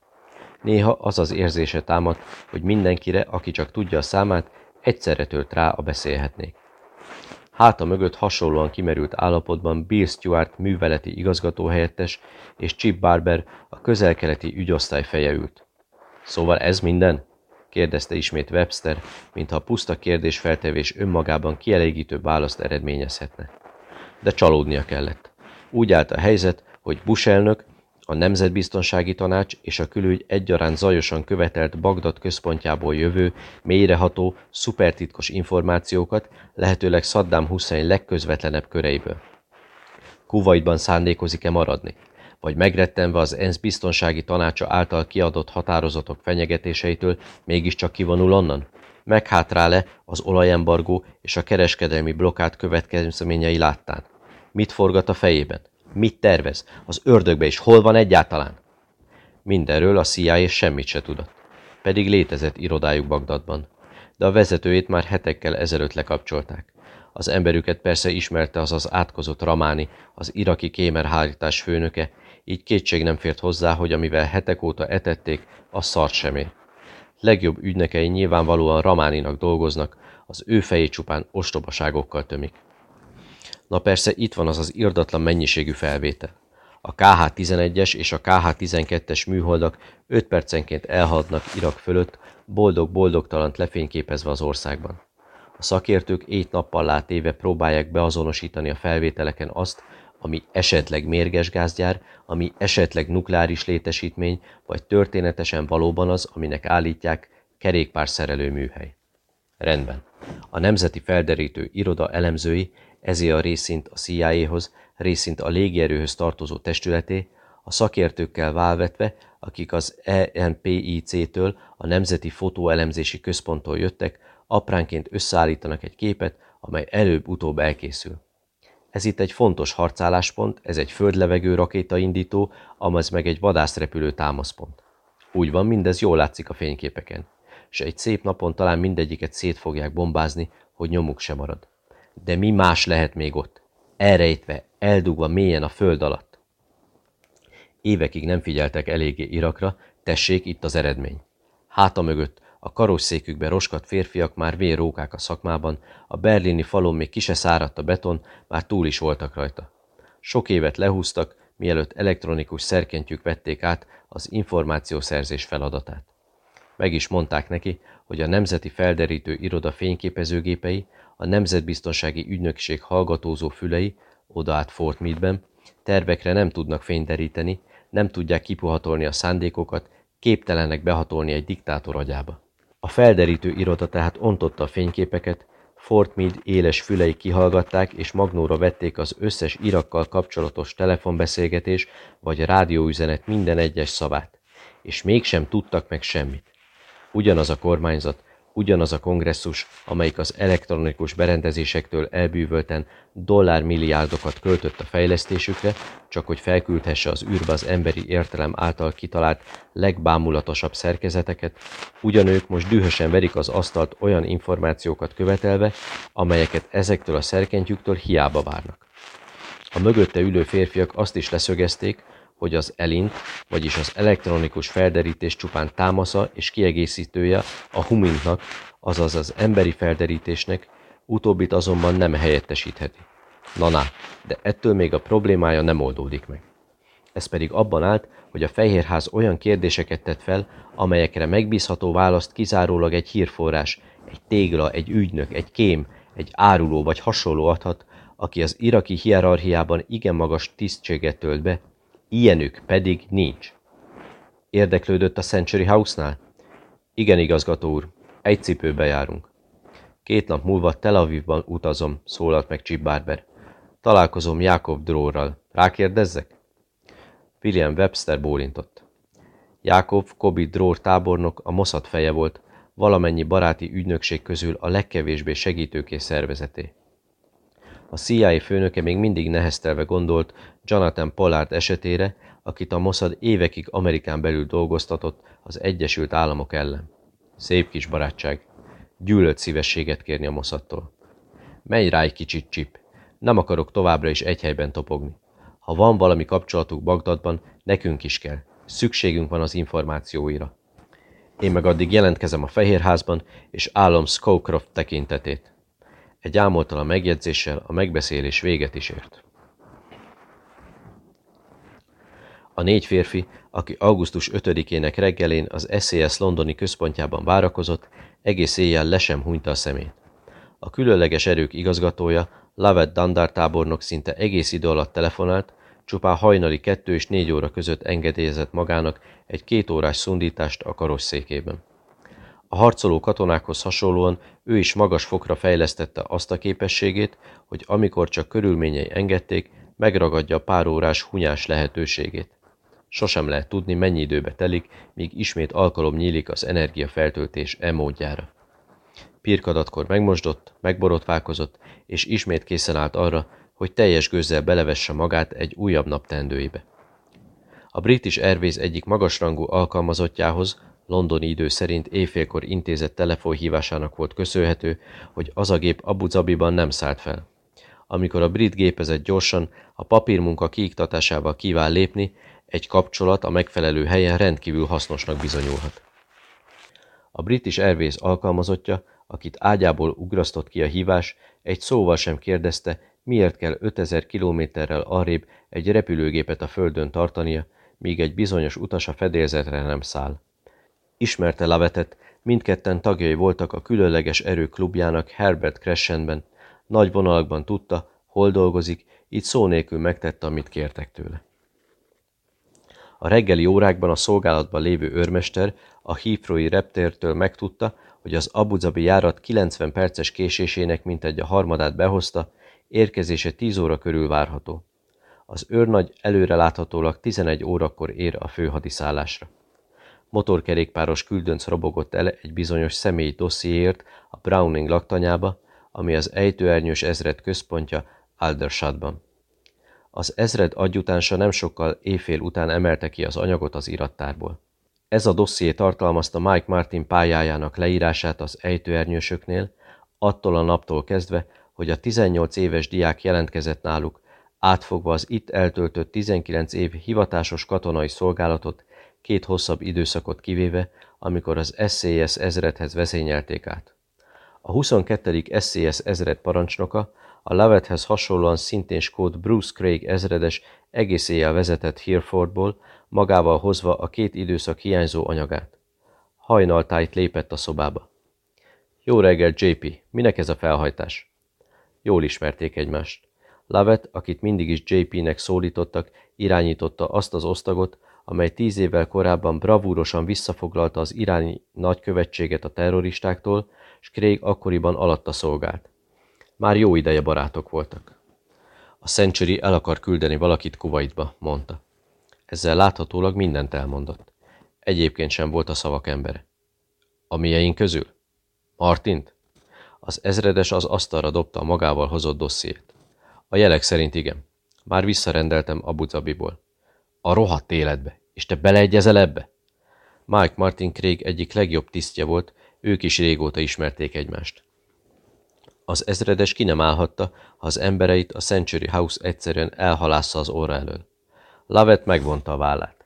Néha az az érzése támad, hogy mindenkire, aki csak tudja a számát, egyszerre tölt rá a beszélhetnék. Háta mögött hasonlóan kimerült állapotban Bill Stewart műveleti igazgatóhelyettes és Chip Barber a közelkeleti ügyosztály feje ült. Szóval ez minden? kérdezte ismét Webster, mintha a puszta kérdésfeltevés önmagában kielégítő választ eredményezhetne. De csalódnia kellett. Úgy állt a helyzet, hogy Bush elnök a Nemzetbiztonsági Tanács és a külügy egyaránt zajosan követelt Bagdad központjából jövő, mélyreható, szupertitkos információkat, lehetőleg Saddam Hussein legközvetlenebb köreiből. Kuwaitban szándékozik-e maradni? Vagy megrettenve az ENSZ biztonsági tanácsa által kiadott határozatok fenyegetéseitől mégiscsak kivonul onnan? Meghátrál-e az olajembargó és a kereskedelmi blokkát következményei láttán? Mit forgat a fejében? Mit tervez? Az ördögbe is hol van egyáltalán? Mindenről a CIA semmit se tudott. Pedig létezett irodájuk Bagdadban. De a vezetőjét már hetekkel ezelőtt lekapcsolták. Az emberüket persze ismerte az az átkozott Ramáni, az iraki kémerhárítás főnöke, így kétség nem fért hozzá, hogy amivel hetek óta etették, a szart semé. Legjobb ügynekei nyilvánvalóan Ramáninak dolgoznak, az ő fejét csupán ostobaságokkal tömik. Na persze itt van az az irdatlan mennyiségű felvétel. A KH-11-es és a KH-12-es műholdak 5 percenként elhaladnak Irak fölött, boldog-boldogtalant lefényképezve az országban. A szakértők ét nappal látéve próbálják beazonosítani a felvételeken azt, ami esetleg mérges gázgyár, ami esetleg nukleáris létesítmény, vagy történetesen valóban az, aminek állítják kerékpárszerelő műhely. Rendben. A Nemzeti Felderítő Iroda elemzői ezé a részint a CIA-hoz, részint a légierőhöz tartozó testületé, a szakértőkkel válvetve, akik az ENPIC-től, a Nemzeti Fotóelemzési Központtól jöttek, apránként összeállítanak egy képet, amely előbb-utóbb elkészül. Ez itt egy fontos harcálláspont, ez egy földlevegő rakétaindító, amaz meg egy vadászrepülő támaszpont. Úgy van, mindez jól látszik a fényképeken, és egy szép napon talán mindegyiket szét fogják bombázni, hogy nyomuk se marad. De mi más lehet még ott? Elrejtve, eldugva mélyen a föld alatt. Évekig nem figyeltek eléggé Irakra, tessék itt az eredmény. Háta mögött a karosszékükbe roskat férfiak már vérrókák a szakmában, a berlini falon még kise száradt a beton, már túl is voltak rajta. Sok évet lehúztak, mielőtt elektronikus szerkentjük vették át az információszerzés feladatát. Meg is mondták neki, hogy a Nemzeti Felderítő Iroda fényképezőgépei, a Nemzetbiztonsági Ügynökség hallgatózó fülei, oda át Fort Meade-ben, tervekre nem tudnak fényderíteni, nem tudják kipuhatolni a szándékokat, képtelenek behatolni egy diktátor agyába. A felderítő iroda tehát ontotta a fényképeket, Fort Meade éles fülei kihallgatták és magnóra vették az összes Irakkal kapcsolatos telefonbeszélgetés vagy rádióüzenet minden egyes szavát, és mégsem tudtak meg semmit. Ugyanaz a kormányzat, ugyanaz a kongresszus, amelyik az elektronikus berendezésektől elbűvölten dollármilliárdokat költött a fejlesztésükre, csak hogy felküldhesse az űrbe az emberi értelem által kitalált legbámulatosabb szerkezeteket, ugyanők most dühösen verik az asztalt olyan információkat követelve, amelyeket ezektől a szerkentjüktől hiába várnak. A mögötte ülő férfiak azt is leszögezték, hogy az elint, vagyis az elektronikus felderítés csupán támasza és kiegészítője a humintnak, azaz az emberi felderítésnek, utóbbit azonban nem helyettesítheti. Na, na de ettől még a problémája nem oldódik meg. Ez pedig abban állt, hogy a Fehérház olyan kérdéseket tett fel, amelyekre megbízható választ kizárólag egy hírforrás, egy tégla, egy ügynök, egy kém, egy áruló vagy hasonló adhat, aki az iraki hierarchiában igen magas tisztséget tölt be, Ilyenük pedig nincs. Érdeklődött a Century House-nál? Igen, igazgató úr, egy cipőbe járunk. Két nap múlva Tel Avivban utazom, szólalt meg Chip Barber. Találkozom Jakob Dróral. Rákérdezzek? William Webster bólintott. Jakob Kobi Drór tábornok a Mossad feje volt, valamennyi baráti ügynökség közül a legkevésbé segítőkész szervezeté. A CIA főnöke még mindig neheztelve gondolt Jonathan Pollard esetére, akit a Mossad évekig Amerikán belül dolgoztatott az Egyesült Államok ellen. Szép kis barátság. Gyűlölt szívességet kérni a Mossadtól. Menj rá egy kicsit, Chip. Nem akarok továbbra is egy helyben topogni. Ha van valami kapcsolatuk Bagdadban, nekünk is kell. Szükségünk van az információira. Én meg addig jelentkezem a Fehérházban, és állom Scowcroft tekintetét. Egy álmodtalan megjegyzéssel a megbeszélés véget is ért. A négy férfi, aki augusztus 5-ének reggelén az SES londoni központjában várakozott, egész éjjel le sem hunyta a szemét. A különleges erők igazgatója, Lavet Dandar tábornok szinte egész idő alatt telefonált, csupán hajnali kettő és négy óra között engedélyezett magának egy két órás szundítást a karosszékében. A harcoló katonákhoz hasonlóan ő is magas fokra fejlesztette azt a képességét, hogy amikor csak körülményei engedték, megragadja a pár órás hunyás lehetőségét. Sosem lehet tudni, mennyi időbe telik, míg ismét alkalom nyílik az energiafeltöltés e módjára. Pirkadatkor megmosdott, megborotválkozott, és ismét készen állt arra, hogy teljes gőzzel belevesse magát egy újabb nap tendőibe. A British Airways egyik magasrangú alkalmazottjához, londoni idő szerint éjfélkor intézett telefonhívásának volt köszönhető, hogy az a gép Abu Zabiban nem szállt fel. Amikor a brit gépezet gyorsan, a papírmunka kiiktatásával kíván lépni, egy kapcsolat a megfelelő helyen rendkívül hasznosnak bizonyulhat. A British Airways alkalmazottja, akit ágyából ugrasztott ki a hívás, egy szóval sem kérdezte, miért kell 5000 kilométerrel arrébb egy repülőgépet a földön tartania, míg egy bizonyos utas a fedélzetre nem száll. Ismerte Lavetet, mindketten tagjai voltak a különleges erő klubjának Herbert Crescentben. Nagy vonalakban tudta, hol dolgozik, így szó nélkül megtette, amit kértek tőle. A reggeli órákban a szolgálatban lévő őrmester a Heathrowi reptértől megtudta, hogy az Abu Dhabi járat 90 perces késésének mintegy a harmadát behozta, érkezése 10 óra körül várható. Az őrnagy előre láthatólag 11 órakor ér a főhadiszállásra. motorkerékpáros küldönc robogott el egy bizonyos személyi dossziéért a Browning laktanyába, ami az ejtőernyős ezred központja Aldershotban. Az ezred adjutánsa nem sokkal éjfél után emelte ki az anyagot az irattárból. Ez a dosszié tartalmazta Mike Martin pályájának leírását az ejtőernyősöknél, attól a naptól kezdve, hogy a 18 éves diák jelentkezett náluk, átfogva az itt eltöltött 19 év hivatásos katonai szolgálatot, két hosszabb időszakot kivéve, amikor az SCS ezredhez vezényelték át. A 22. SCS ezred parancsnoka, a Levethez hasonlóan szintén skót Bruce Craig ezredes egész éjjel vezetett Herefordból, magával hozva a két időszak hiányzó anyagát. Hajnaltájt lépett a szobába. Jó reggel, JP, minek ez a felhajtás? Jól ismerték egymást. Lavet, akit mindig is JP-nek szólítottak, irányította azt az osztagot, amely tíz évvel korábban bravúrosan visszafoglalta az iráni nagykövetséget a terroristáktól, s Craig akkoriban alatta szolgált. Már jó ideje barátok voltak. A Century el akar küldeni valakit Kuwaitba, mondta. Ezzel láthatólag mindent elmondott. Egyébként sem volt a szavak embere. A mieink közül? Martint? Az ezredes az asztalra dobta a magával hozott dossziét. A jelek szerint igen. Már visszarendeltem Abu Zabiból. A rohadt életbe. És te beleegyezel ebbe? Mike Martin Craig egyik legjobb tisztje volt, ők is régóta ismerték egymást. Az ezredes ki nem állhatta, ha az embereit a Century House egyszerűen elhalásza az óra elől. Lavet megvonta a vállát.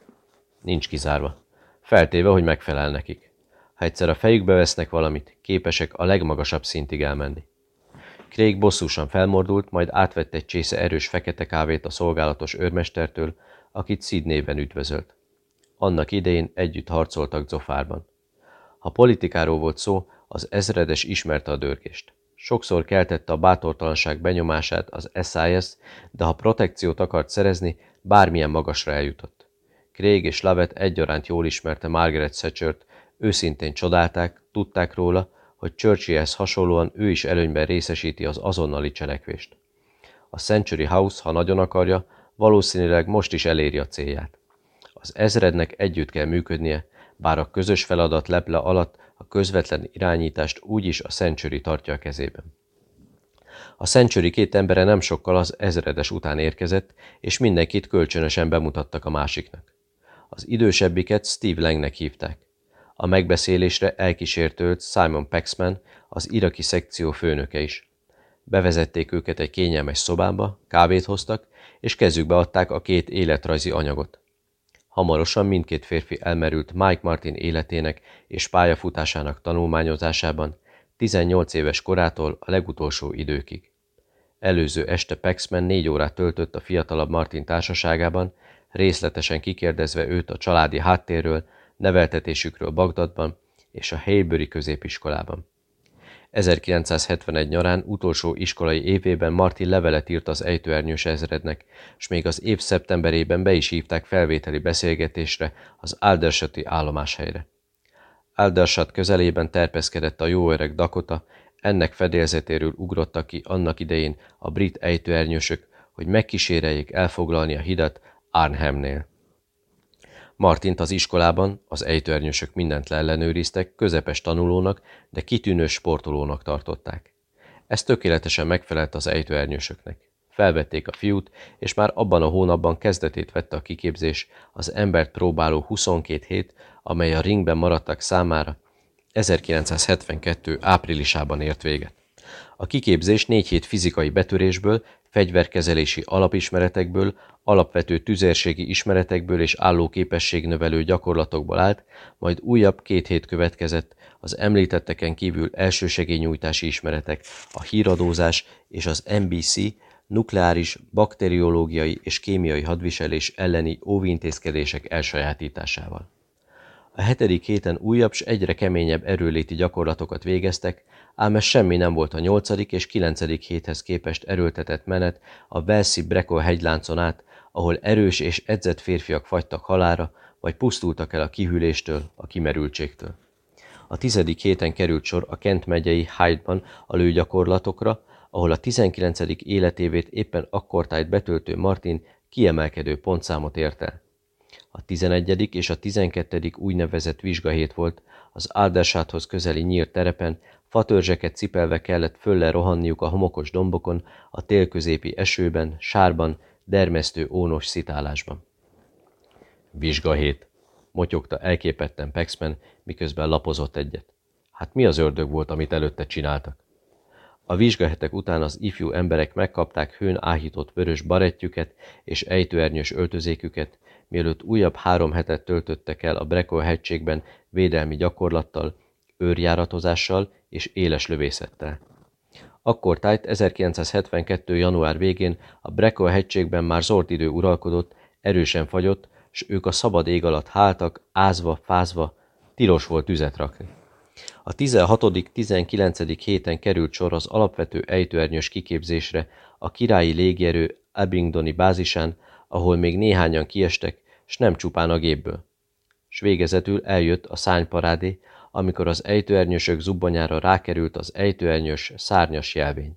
Nincs kizárva. Feltéve, hogy megfelel nekik. Ha egyszer a fejükbe vesznek valamit, képesek a legmagasabb szintig elmenni. Craig bosszúsan felmordult, majd átvette egy csésze erős fekete kávét a szolgálatos őrmestertől, akit Sydneyben üdvözölt. Annak idején együtt harcoltak Zofárban. Ha politikáról volt szó, az ezredes ismerte a dörgést. Sokszor keltette a bátortalanság benyomását az SIS, de ha protekciót akart szerezni, bármilyen magasra eljutott. Craig és Lavet egyaránt jól ismerte Margaret Thatchert, őszintén csodálták, tudták róla, hogy Churchillhez hasonlóan ő is előnyben részesíti az azonnali cselekvést. A Century House, ha nagyon akarja, valószínűleg most is eléri a célját. Az ezrednek együtt kell működnie, bár a közös feladat leple alatt a közvetlen irányítást úgyis a Century tartja a kezében. A Century két embere nem sokkal az ezredes után érkezett, és mindenkit kölcsönösen bemutattak a másiknak. Az idősebbiket Steve Langnek hívták. A megbeszélésre elkísértőlt Simon Paxman, az iraki szekció főnöke is. Bevezették őket egy kényelmes szobába, kávét hoztak, és kezükbe adták a két életrajzi anyagot. Hamarosan mindkét férfi elmerült Mike Martin életének és pályafutásának tanulmányozásában, 18 éves korától a legutolsó időkig. Előző este Paxman négy órát töltött a fiatalabb Martin társaságában, részletesen kikérdezve őt a családi háttérről, neveltetésükről Bagdadban és a Hailbury középiskolában. 1971 nyarán utolsó iskolai évében Martin levelet írt az ejtőernyős ezrednek, és még az év szeptemberében be is hívták felvételi beszélgetésre az Aldershoti állomáshelyre. Aldershot közelében terpeszkedett a jó öreg Dakota, ennek fedélzetéről ugrottak ki annak idején a brit ejtőernyősök, hogy megkíséreljék elfoglalni a hidat Arnhemnél. Martint az iskolában az ejtőernyősök mindent leellenőriztek, közepes tanulónak, de kitűnő sportolónak tartották. Ez tökéletesen megfelelt az ejtőernyősöknek. Felvették a fiút, és már abban a hónapban kezdetét vette a kiképzés, az embert próbáló 22 hét, amely a ringben maradtak számára 1972. áprilisában ért véget. A kiképzés négy hét fizikai betörésből, fegyverkezelési alapismeretekből, alapvető tüzérségi ismeretekből és állóképességnövelő gyakorlatokból állt, majd újabb két hét következett, az említetteken kívül elsősegélynyújtási ismeretek, a híradózás és az NBC nukleáris, bakteriológiai és kémiai hadviselés elleni óvintézkedések elsajátításával. A hetedik héten újabb s egyre keményebb erőléti gyakorlatokat végeztek, ám ez semmi nem volt a nyolcadik és kilencedik héthez képest erőltetett menet a Velszi Breko hegyláncon át, ahol erős és edzett férfiak fagytak halára, vagy pusztultak el a kihűléstől, a kimerültségtől. A tizedik héten került sor a Kent megyei Hyde-ban a lőgyakorlatokra, ahol a 19. életévét éppen akkortájt betöltő Martin kiemelkedő pontszámot ért el. A 11. és a 12. úgynevezett vizsgahét volt, az Aldersáthoz közeli nyírt terepen, fatörzseket cipelve kellett fölle rohanniuk a homokos dombokon, a télközépi esőben, sárban, dermesztő ónos szitálásban. Vizsgahét, motyogta elképetten Pexman, miközben lapozott egyet. Hát mi az ördög volt, amit előtte csináltak? A vizsgahetek után az ifjú emberek megkapták hőn áhított vörös barettjüket és ejtőernyős öltözéküket, mielőtt újabb három hetet töltöttek el a Brekol hegységben védelmi gyakorlattal, őrjáratozással és éles lövészettel. Akkor tájt 1972. január végén a Brekol hegységben már zord idő uralkodott, erősen fagyott, s ők a szabad ég alatt háltak, ázva, fázva, tilos volt tüzet rakni. A 16.-19. héten került sor az alapvető ejtőernyős kiképzésre a királyi légierő Abingdoni bázisán, ahol még néhányan kiestek, s nem csupán a gépből. S végezetül eljött a szányparádé, amikor az ejtőernyősök zubbanyára rákerült az ejtőernyős szárnyas jelvény.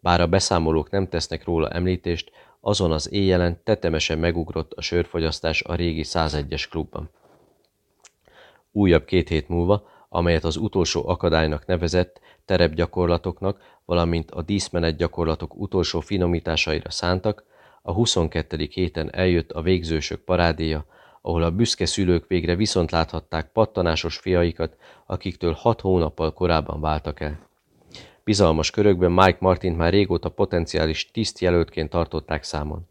Bár a beszámolók nem tesznek róla említést, azon az éjjelen tetemesen megugrott a sörfogyasztás a régi 101-es klubban. Újabb két hét múlva, amelyet az utolsó akadálynak nevezett terepgyakorlatoknak, valamint a díszmenet gyakorlatok utolsó finomításaira szántak, a 22. héten eljött a végzősök parádéja, ahol a büszke szülők végre viszont láthatták pattanásos fiaikat, akiktől hat hónappal korábban váltak el. Bizalmas körökben Mike Martint már régóta potenciális tisztjelöltként tartották számon.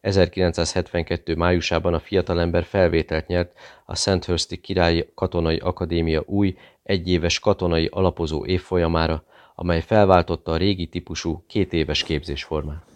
1972. májusában a fiatalember felvételt nyert a Sandhursti Királyi Katonai Akadémia új, egyéves katonai alapozó évfolyamára, amely felváltotta a régi típusú két éves képzésformát.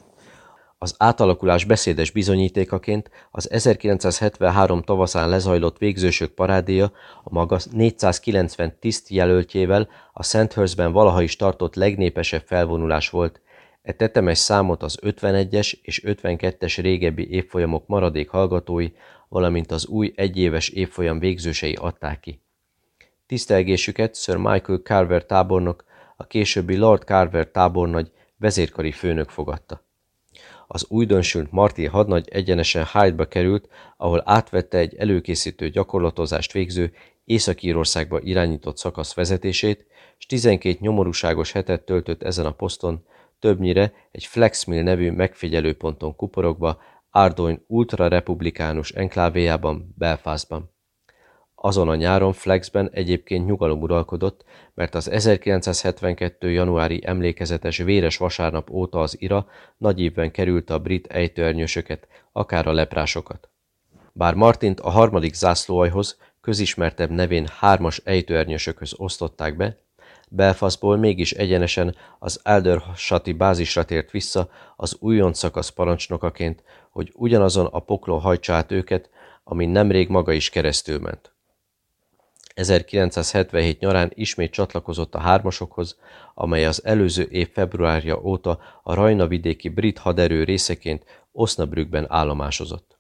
Az átalakulás beszédes bizonyítékaként az 1973 tavaszán lezajlott végzősök parádéja a maga 490 tiszt jelöltjével a Sandhurstben valaha is tartott legnépesebb felvonulás volt. E tetemes számot az 51-es és 52-es régebbi évfolyamok maradék hallgatói, valamint az új egyéves évfolyam végzősei adták ki. Tisztelgésüket Sir Michael Carver tábornok, a későbbi Lord Carver tábornagy vezérkari főnök fogadta az újdonsült Martin hadnagy egyenesen Hyde-ba került, ahol átvette egy előkészítő gyakorlatozást végző Észak-Írországba irányított szakasz vezetését, és 12 nyomorúságos hetet töltött ezen a poszton, többnyire egy Flexmill nevű megfigyelőponton kuporogva, Ardoin ultrarepublikánus enklávéjában, Belfastban. Azon a nyáron Flexben egyébként nyugalom uralkodott, mert az 1972. januári emlékezetes véres vasárnap óta az ira nagy évben került a brit ejtőernyősöket, akár a leprásokat. Bár Martint a harmadik zászlóajhoz, közismertebb nevén hármas ejtőernyősökhöz osztották be, Belfastból mégis egyenesen az Eldershati bázisra tért vissza az újonc szakasz parancsnokaként, hogy ugyanazon a poklon hajtsa át őket, amin nemrég maga is keresztül ment. 1977 nyarán ismét csatlakozott a hármasokhoz, amely az előző év februárja óta a Rajna-vidéki brit haderő részeként Osnabrückben állomásozott.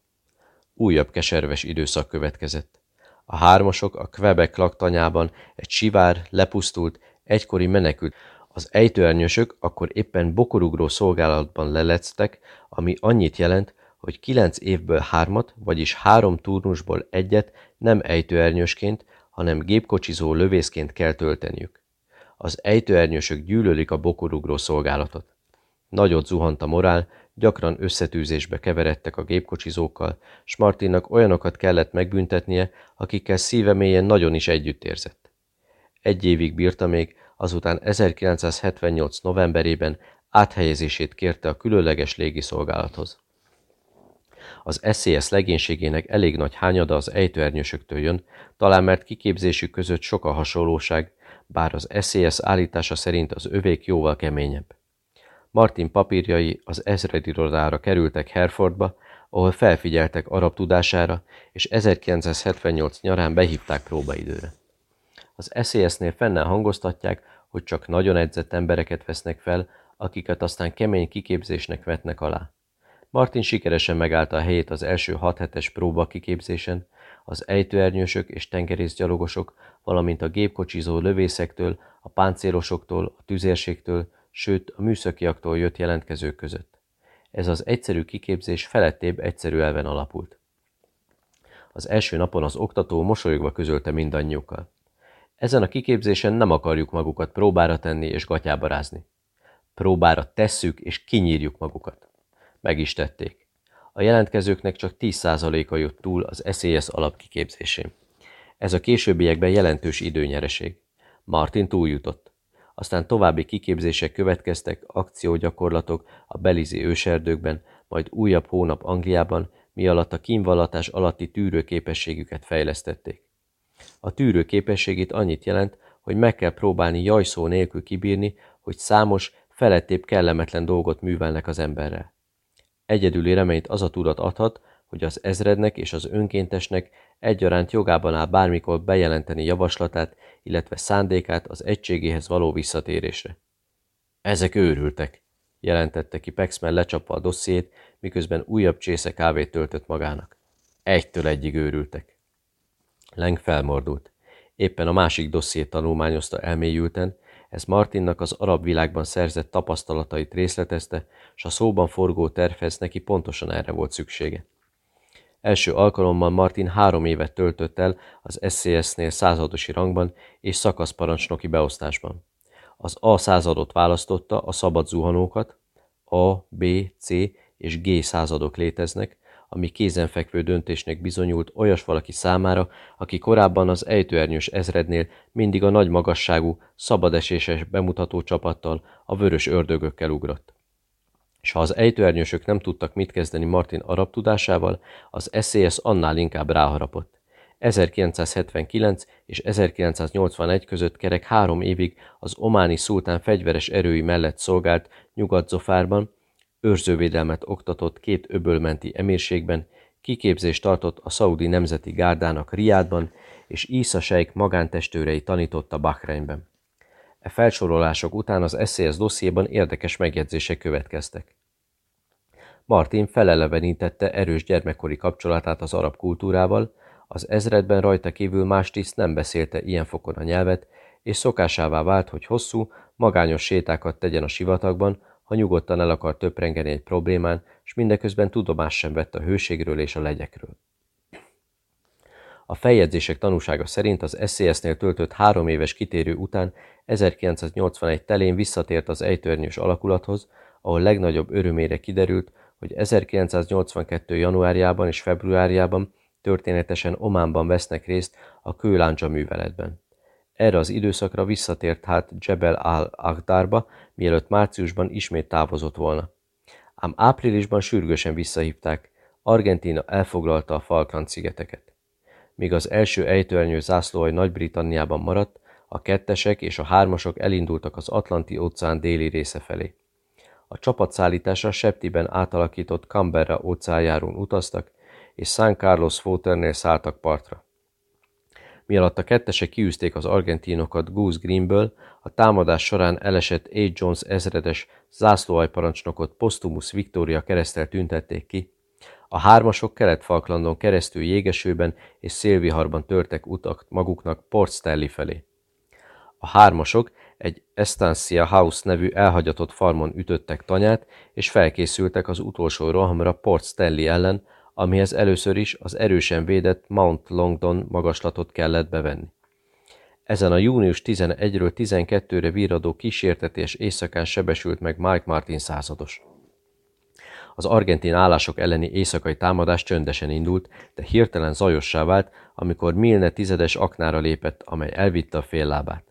Újabb keserves időszak következett. A hármasok a Quebec laktanyában egy sivár, lepusztult, egykori menekült. Az ejtőernyősök akkor éppen bokorugró szolgálatban lelectek, ami annyit jelent, hogy kilenc évből hármat, vagyis három turnusból egyet nem ejtőernyősként, hanem gépkocsizó lövészként kell tölteniük. Az ejtőernyősök gyűlölik a bokorugró szolgálatot. Nagyot zuhant a morál, gyakran összetűzésbe keveredtek a gépkocsizókkal, s Martinnak olyanokat kellett megbüntetnie, akikkel szíve mélyen nagyon is együtt érzett. Egy évig bírta még, azután 1978. novemberében áthelyezését kérte a különleges légiszolgálathoz. Az SZSZ legénységének elég nagy hányada az ejtőernyősöktől jön, talán mert kiképzésük között sok a hasonlóság, bár az SZSZ állítása szerint az övék jóval keményebb. Martin papírjai az ezredirodára kerültek Herfordba, ahol felfigyeltek arab tudására, és 1978 nyarán behívták próbaidőre. Az SZSZ-nél fennel hangoztatják, hogy csak nagyon edzett embereket vesznek fel, akiket aztán kemény kiképzésnek vetnek alá. Martin sikeresen megállta a helyét az első hat hetes próba kiképzésen, az ejtőernyősök és tengerészgyalogosok, valamint a gépkocsizó lövészektől, a páncélosoktól, a tüzérségtől, sőt a műszakiaktól jött jelentkezők között. Ez az egyszerű kiképzés felettébb egyszerű elven alapult. Az első napon az oktató mosolyogva közölte mindannyiukkal. Ezen a kiképzésen nem akarjuk magukat próbára tenni és gatyába rázni. Próbára tesszük és kinyírjuk magukat. Meg is tették. A jelentkezőknek csak 10%-a jött túl az SES alapkiképzésén. Ez a későbbiekben jelentős időnyereség. Martin túljutott. Aztán további kiképzések következtek, akciógyakorlatok a belizi őserdőkben, majd újabb hónap Angliában, mi alatt a kínvallatás alatti tűrőképességüket fejlesztették. A tűrő képességét annyit jelent, hogy meg kell próbálni jajszó nélkül kibírni, hogy számos, felettébb kellemetlen dolgot művelnek az emberrel. Egyedüli reményt az a tudat adhat, hogy az ezrednek és az önkéntesnek egyaránt jogában áll bármikor bejelenteni javaslatát, illetve szándékát az egységéhez való visszatérésre. Ezek őrültek, jelentette ki Pexman lecsapva a dossziét, miközben újabb csésze kávét töltött magának. Egytől egyig őrültek. Leng felmordult. Éppen a másik dossziét tanulmányozta elmélyülten, ez Martinnak az arab világban szerzett tapasztalatait részletezte, s a szóban forgó tervhez neki pontosan erre volt szüksége. Első alkalommal Martin három évet töltött el az SCS-nél századosi rangban és szakaszparancsnoki beosztásban. Az A századot választotta, a szabad zuhanókat, A, B, C és G századok léteznek, ami kézenfekvő döntésnek bizonyult olyas valaki számára, aki korábban az ejtőernyős ezrednél mindig a nagy magasságú, szabadeséses bemutató csapattal, a vörös ördögökkel ugrott. És ha az ejtőernyősök nem tudtak mit kezdeni Martin arab tudásával, az SZSZ annál inkább ráharapott. 1979 és 1981 között kerek három évig az ománi szultán fegyveres erői mellett szolgált Nyugat-Zofárban, őrzővédelmet oktatott két öbölmenti emírségben, kiképzést tartott a szaudi nemzeti gárdának Riádban, és Isa Sheikh magántestőrei tanította Bahreinben. E felsorolások után az SZSZ dossziéban érdekes megjegyzések következtek. Martin felelevenítette erős gyermekkori kapcsolatát az arab kultúrával, az ezredben rajta kívül más tiszt nem beszélte ilyen fokon a nyelvet, és szokásává vált, hogy hosszú, magányos sétákat tegyen a sivatagban, ha nyugodtan el akar töprengeni egy problémán, és mindeközben tudomást sem vett a hőségről és a legyekről. A feljegyzések tanúsága szerint az SCS-nél töltött három éves kitérő után 1981 telén visszatért az ejtőernyős alakulathoz, ahol legnagyobb örömére kiderült, hogy 1982. januárjában és februárjában történetesen Ománban vesznek részt a kőláncsa műveletben. Erre az időszakra visszatért hát Jebel al-Agdarba, mielőtt márciusban ismét távozott volna. Ám áprilisban sürgősen visszahívták, Argentína elfoglalta a Falkland-szigeteket. Míg az első ejtőernyő zászlóaj Nagy-Britanniában maradt, a kettesek és a hármasok elindultak az Atlanti-óceán déli része felé. A csapatszállításra Septiben átalakított Canberra óceánjárón utaztak, és San Carlos Fóternél szálltak partra. Mialatt a kettesek kiűzték az argentinokat Goose Greenből, a támadás során elesett A. Jones ezredes zászlóajparancsnokot Postumus Victoria keresztel tüntették ki, a hármasok Kelet-Falklandon keresztül jégesőben és szélviharban törtek utak maguknak Port Stanley felé. A hármasok egy Estancia House nevű elhagyatott farmon ütöttek tanyát, és felkészültek az utolsó rohamra Port Stanley ellen, amihez először is az erősen védett Mount Longdon magaslatot kellett bevenni. Ezen a június 11-ről 12-re víradó kísértetés éjszakán sebesült meg Mike Martin százados. Az argentin állások elleni éjszakai támadás csöndesen indult, de hirtelen zajossá vált, amikor Milne tizedes aknára lépett, amely elvitte a fél lábát.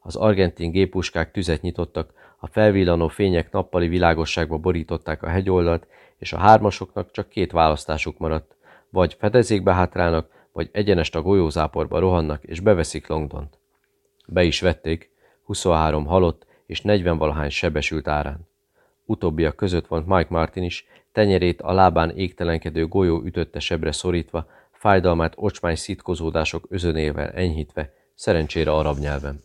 Az argentin gépuskák tüzet nyitottak, a felvillanó fények nappali világosságba borították a hegyoldalt, és a hármasoknak csak két választásuk maradt, vagy fedezékbe hátrálnak, vagy egyenest a golyózáporba rohannak, és beveszik Longdont. Be is vették, 23 halott és 40 valahány sebesült árán. Utóbbiak között volt Mike Martin is, tenyerét a lábán égtelenkedő golyó ütötte sebre szorítva, fájdalmát ocsmány szitkozódások özönével enyhítve, szerencsére arab nyelven.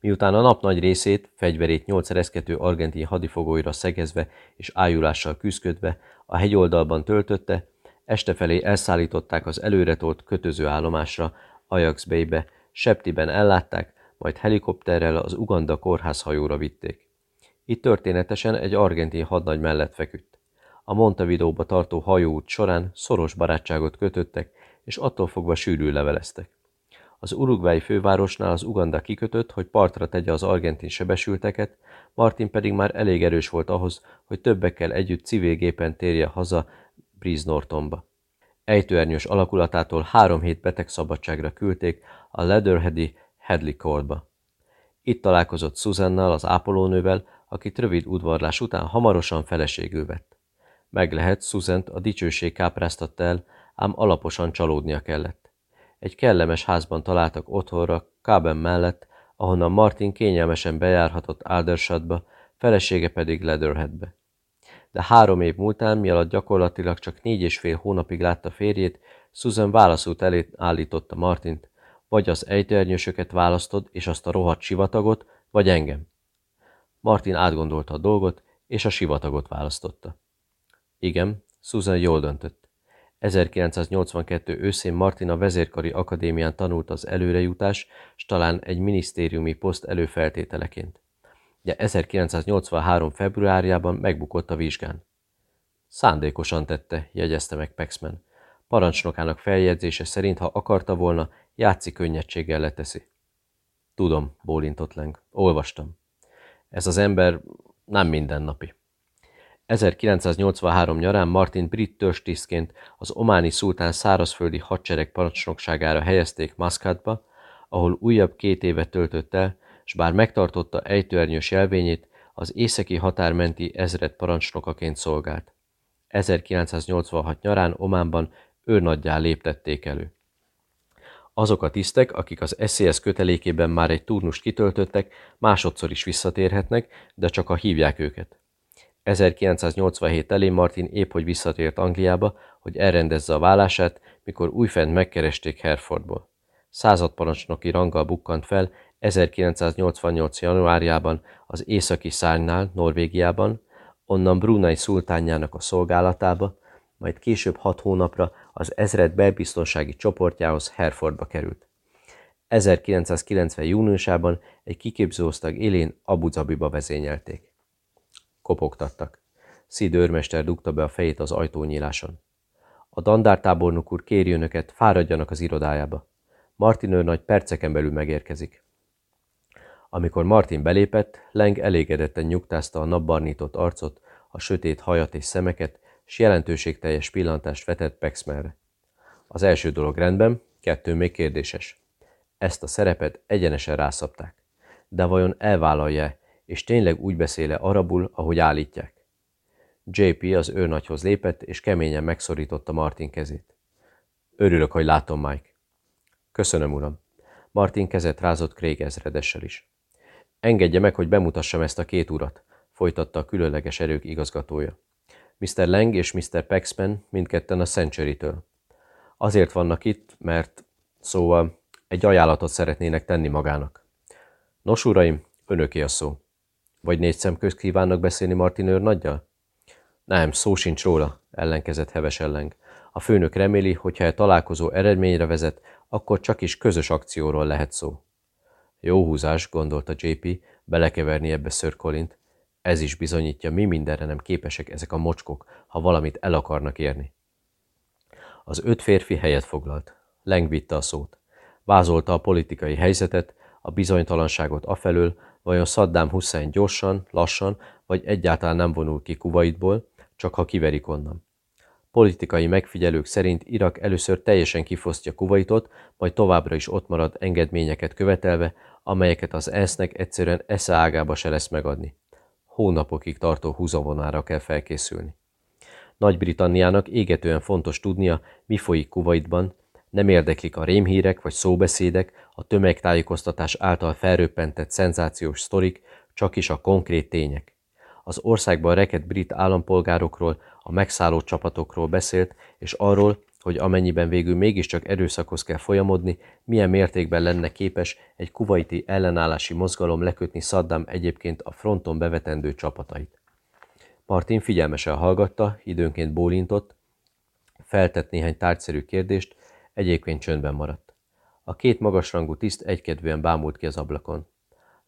Miután a nap nagy részét, fegyverét nyolc reszkető argentin hadifogóira szegezve és ájulással küzdködve a hegyoldalban töltötte, este felé elszállították az előretolt kötözőállomásra, Ajax Bay-be, Septiben ellátták, majd helikopterrel az Uganda kórházhajóra vitték. Itt történetesen egy argentin hadnagy mellett feküdt. a Montevidóba tartó hajóút során szoros barátságot kötöttek, és attól fogva sűrű leveleztek. Az urugvái fővárosnál az Uganda kikötött, hogy partra tegye az argentin sebesülteket, Martin pedig már elég erős volt ahhoz, hogy többekkel együtt civilgépen térje haza Breeze Nortonba. Ejtőernyős alakulatától három hét betegszabadságra küldték a Leatherheadi Headley Courtba. Itt találkozott Susannal, az ápolónővel, akit rövid udvarlás után hamarosan feleségül vett. Meg lehet, Susan a dicsőség kápráztatta el, ám alaposan csalódnia kellett. Egy kellemes házban találtak otthonra, Káben mellett, ahonnan Martin kényelmesen bejárhatott Aldershotba, felesége pedig Leatherheadbe. De három év múltán, mi alatt gyakorlatilag csak négy és fél hónapig látta férjét, Susan válaszút elé állította Martint, vagy az ejtőernyősöket választod, és azt a rohadt sivatagot, vagy engem. Martin átgondolta a dolgot, és a sivatagot választotta. Igen, Susan jól döntött. 1982 őszén Martin a Vezérkari Akadémián tanult az előrejutás, s talán egy minisztériumi poszt előfeltételeként. De 1983. februárjában megbukott a vizsgán. Szándékosan tette, jegyezte meg Paxman. Parancsnokának feljegyzése szerint, ha akarta volna, játszik könnyedséggel leteszi. Tudom, bólintott Leng. Olvastam. Ez az ember nem mindennapi. 1983 nyarán Martin brit törstisztként az ománi szultán szárazföldi hadsereg parancsnokságára helyezték Maszkátba, ahol újabb két évet töltött el, s bár megtartotta ejtőernyős jelvényét, az északi határmenti ezred parancsnokaként szolgált. 1986 nyarán Ománban őrnaggyá léptették elő. Azok a tisztek, akik az SZSZ kötelékében már egy turnust kitöltöttek, másodszor is visszatérhetnek, de csak ha hívják őket. 1987 elé Martin épp hogy visszatért Angliába, hogy elrendezze a vállását, mikor újfent megkeresték Herefordból. Századparancsnoki ranggal bukkant fel 1988. januárjában az északi szárnynál, Norvégiában, onnan Brunei szultánjának a szolgálatába, majd később hat hónapra az ezred belbiztonsági csoportjához Herefordba került. 1990. júniusában egy kiképzőosztag élén Abu Zabiba vezényelték. Kopogtattak. Szid őrmester dugta be a fejét az ajtónyíláson. A dandártábornok úr kéri önöket, fáradjanak az irodájába. Martin őrnagy perceken belül megérkezik. Amikor Martin belépett, Leng elégedetten nyugtázta a napbarnított arcot, a sötét hajat és szemeket, s jelentőségteljes pillantást vetett Pexmerre. Az első dolog rendben, kettő még kérdéses. Ezt a szerepet egyenesen rászabták. De vajon elvállalja és tényleg úgy beszéle arabul, ahogy állítják? JP az őrnagyhoz lépett, és keményen megszorította Martin kezét. Örülök, hogy látom, Mike. Köszönöm, uram. Martin kezet rázott Craig ezredessel is. Engedje meg, hogy bemutassam ezt a két urat, folytatta a különleges erők igazgatója. Mr. Lang és Mr. Paxman mindketten a Century-től. Azért vannak itt, mert szóval egy ajánlatot szeretnének tenni magának. Nos, uraim, önöké a szó. Vagy négy szem közt kívánnak beszélni Martin őrnaggyal? Nem, szó sincs róla, ellenkezett heves elleng. A főnök reméli, hogy ha a találkozó eredményre vezet, akkor csak is közös akcióról lehet szó. Jó húzás, gondolta JP, belekeverni ebbe Sir Colint. Ez is bizonyítja, mi mindenre nem képesek ezek a mocskok, ha valamit el akarnak érni. Az öt férfi helyet foglalt. Leng vitte a szót. Vázolta a politikai helyzetet, a bizonytalanságot afelől, vajon Saddam Hussein gyorsan, lassan, vagy egyáltalán nem vonul ki Kuwaitból, csak ha kiverik onnan. Politikai megfigyelők szerint Irak először teljesen kifosztja Kuwaitot, majd továbbra is ott marad engedményeket követelve, amelyeket az ENSZ-nek egyszerűen esze ágába se lesz megadni. Hónapokig tartó húzavonára kell felkészülni. Nagy-Britanniának égetően fontos tudnia, mi folyik Kuwaitban, nem érdeklik a rémhírek vagy szóbeszédek, a tömegtájékoztatás által felröppentett szenzációs sztorik, csak is a konkrét tények. Az országban reket brit állampolgárokról, a megszálló csapatokról beszélt, és arról, hogy amennyiben végül mégiscsak erőszakhoz kell folyamodni, milyen mértékben lenne képes egy kuvaiti ellenállási mozgalom lekötni Saddam egyébként a fronton bevetendő csapatait. Martin figyelmesen hallgatta, időnként bólintott, feltett néhány tárgyszerű kérdést, egyébként csöndben maradt. A két magasrangú tiszt egykedvűen bámult ki az ablakon.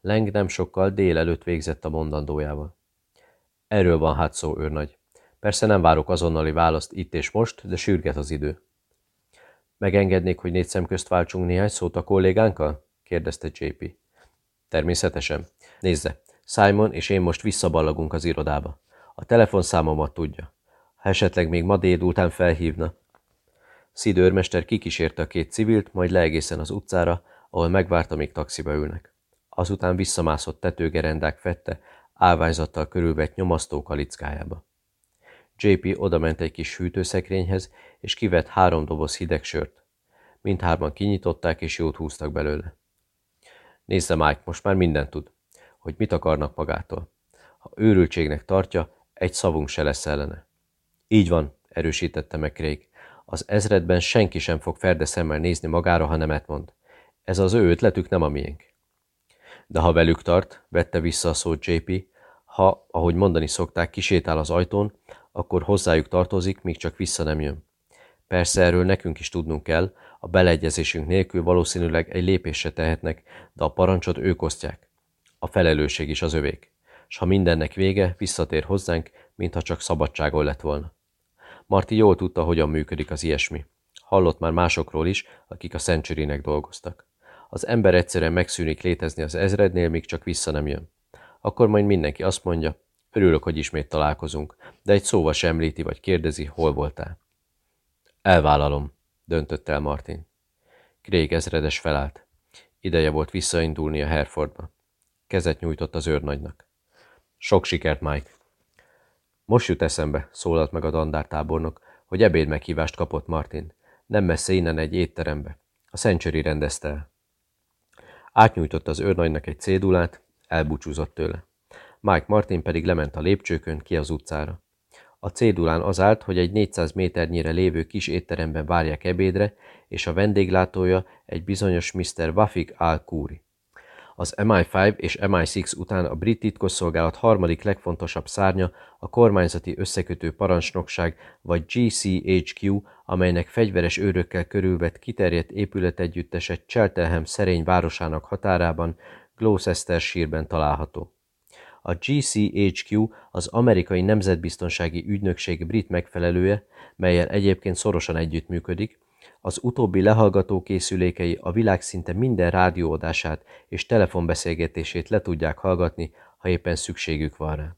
Leng nem sokkal dél előtt végzett a mondandójával. Erről van hát szó, őrnagy. Persze nem várok azonnali választ itt és most, de sürget az idő. Megengednék, hogy négy szem közt váltsunk néhány szót a kollégánkkal? kérdezte JP. Természetesen. Nézze, Simon és én most visszaballagunk az irodába. A telefonszámomat tudja. Ha esetleg még ma délután felhívna. Szid őrmester kikísérte a két civilt, majd leegészen az utcára, ahol megvárta, míg taxiba ülnek. Azután visszamászott tetőgerendák fette, állványzattal körülvett nyomasztó kalickájába. JP odament egy kis hűtőszekrényhez, és kivett három doboz hideg sört. Mindhárman kinyitották, és jót húztak belőle. Nézze, Mike, most már mindent tud, hogy mit akarnak magától. Ha őrültségnek tartja, egy szavunk se lesz ellene. Így van, erősítette meg Craig. Az ezredben senki sem fog ferde szemmel nézni magára, ha nemet mond. Ez az ő ötletük, nem a miénk. De ha velük tart, vette vissza a szót JP, ha, ahogy mondani szokták, kisétál az ajtón, akkor hozzájuk tartozik, míg csak vissza nem jön. Persze erről nekünk is tudnunk kell, a beleegyezésünk nélkül valószínűleg egy lépésre tehetnek, de a parancsot ők osztják. A felelősség is az övék. S ha mindennek vége, visszatér hozzánk, mintha csak szabadságon lett volna. Marti jól tudta, hogyan működik az ilyesmi. Hallott már másokról is, akik a century dolgoztak. Az ember egyszerűen megszűnik létezni az ezrednél, míg csak vissza nem jön. Akkor majd mindenki azt mondja, örülök, hogy ismét találkozunk, de egy szóval sem említi vagy kérdezi, hol voltál. Elvállalom, döntött el Martin. Craig ezredes felállt. Ideje volt visszaindulni a Herfordba. Kezet nyújtott az őrnagynak. Sok sikert, Mike! Most jut eszembe, szólalt meg a dandártábornok, hogy ebéd meghívást kapott Martin. Nem messze innen egy étterembe. A Century rendezte el. Átnyújtott az őrnagynak egy cédulát, elbúcsúzott tőle. Mike Martin pedig lement a lépcsőkön ki az utcára. A cédulán az állt, hogy egy 400 méternyire lévő kis étteremben várják ebédre, és a vendéglátója egy bizonyos Mr. Wafik Al-Kuri. Az MI5 és MI6 után a brit titkosszolgálat harmadik legfontosabb szárnya a kormányzati összekötő parancsnokság vagy GCHQ, amelynek fegyveres őrökkel körülvett kiterjedt épületegyüttese Cheltenham szerény városának határában, Gloucestershire-ben található. A GCHQ az amerikai nemzetbiztonsági ügynökség brit megfelelője, melyel egyébként szorosan együttműködik, az utóbbi lehallgató készülékei a világ szinte minden rádióadását és telefonbeszélgetését le tudják hallgatni, ha éppen szükségük van rá.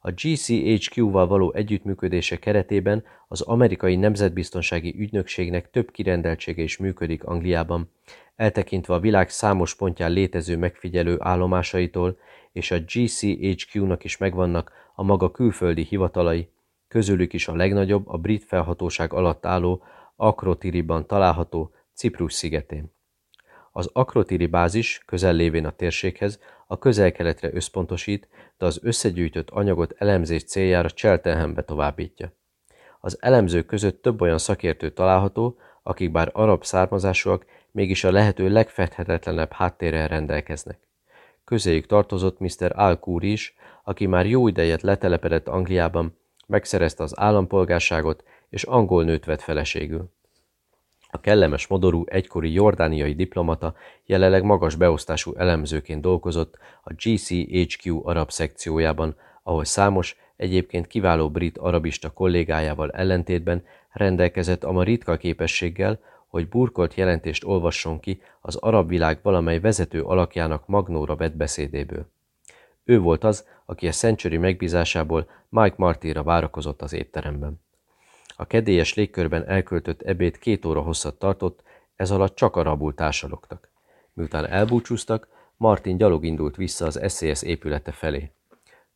A GCHQ-val való együttműködése keretében az amerikai nemzetbiztonsági ügynökségnek több kirendeltsége is működik Angliában, eltekintve a világ számos pontján létező megfigyelő állomásaitól, és a GCHQ-nak is megvannak a maga külföldi hivatalai, közülük is a legnagyobb a brit felhatóság alatt álló Akrotiriban található Ciprus szigetén. Az Akrotiri bázis, közel lévén a térséghez, a közel-keletre összpontosít, de az összegyűjtött anyagot elemzés céljára Cheltenhambe továbbítja. Az elemzők között több olyan szakértő található, akik bár arab származásúak, mégis a lehető legfedhetetlenebb háttérrel rendelkeznek. Közéjük tartozott Mr. al is, aki már jó idejet letelepedett Angliában, megszerezte az állampolgárságot, és angol nőt vett feleségül. A kellemes modorú, egykori jordániai diplomata jelenleg magas beosztású elemzőként dolgozott a GCHQ arab szekciójában, ahol számos, egyébként kiváló brit arabista kollégájával ellentétben rendelkezett a ma ritka képességgel, hogy burkolt jelentést olvasson ki az arab világ valamely vezető alakjának magnóra vett beszédéből. Ő volt az, aki a Century megbízásából Mike Martyra várakozott az étteremben. A kedélyes légkörben elköltött ebéd két óra hosszat tartott, ez alatt csak arabul társalogtak. Miután elbúcsúztak, Martin gyalog indult vissza az SZSZ épülete felé.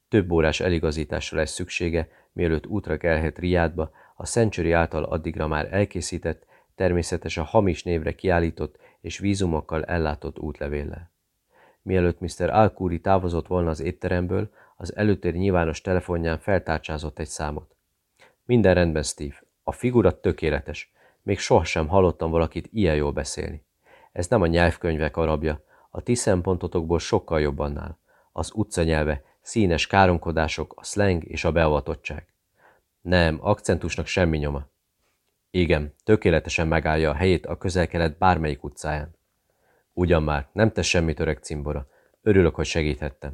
Több órás eligazításra lesz szüksége, mielőtt útra kelhet Riádba, a Century által addigra már elkészített, természetesen hamis névre kiállított és vízumokkal ellátott útlevéllel. Mielőtt Mr. Alkúri távozott volna az étteremből, az előtér nyilvános telefonján feltárcsázott egy számot. Minden rendben, Steve. A figura tökéletes. Még sohasem hallottam valakit ilyen jól beszélni. Ez nem a nyelvkönyvek arabja. A ti szempontotokból sokkal jobb annál. Az utcanyelve, színes káromkodások, a slang és a beavatottság. Nem, akcentusnak semmi nyoma. Igen, tökéletesen megállja a helyét a közel-kelet bármelyik utcáján. Ugyan már, nem tesz semmit öreg cimbora. Örülök, hogy segíthettem.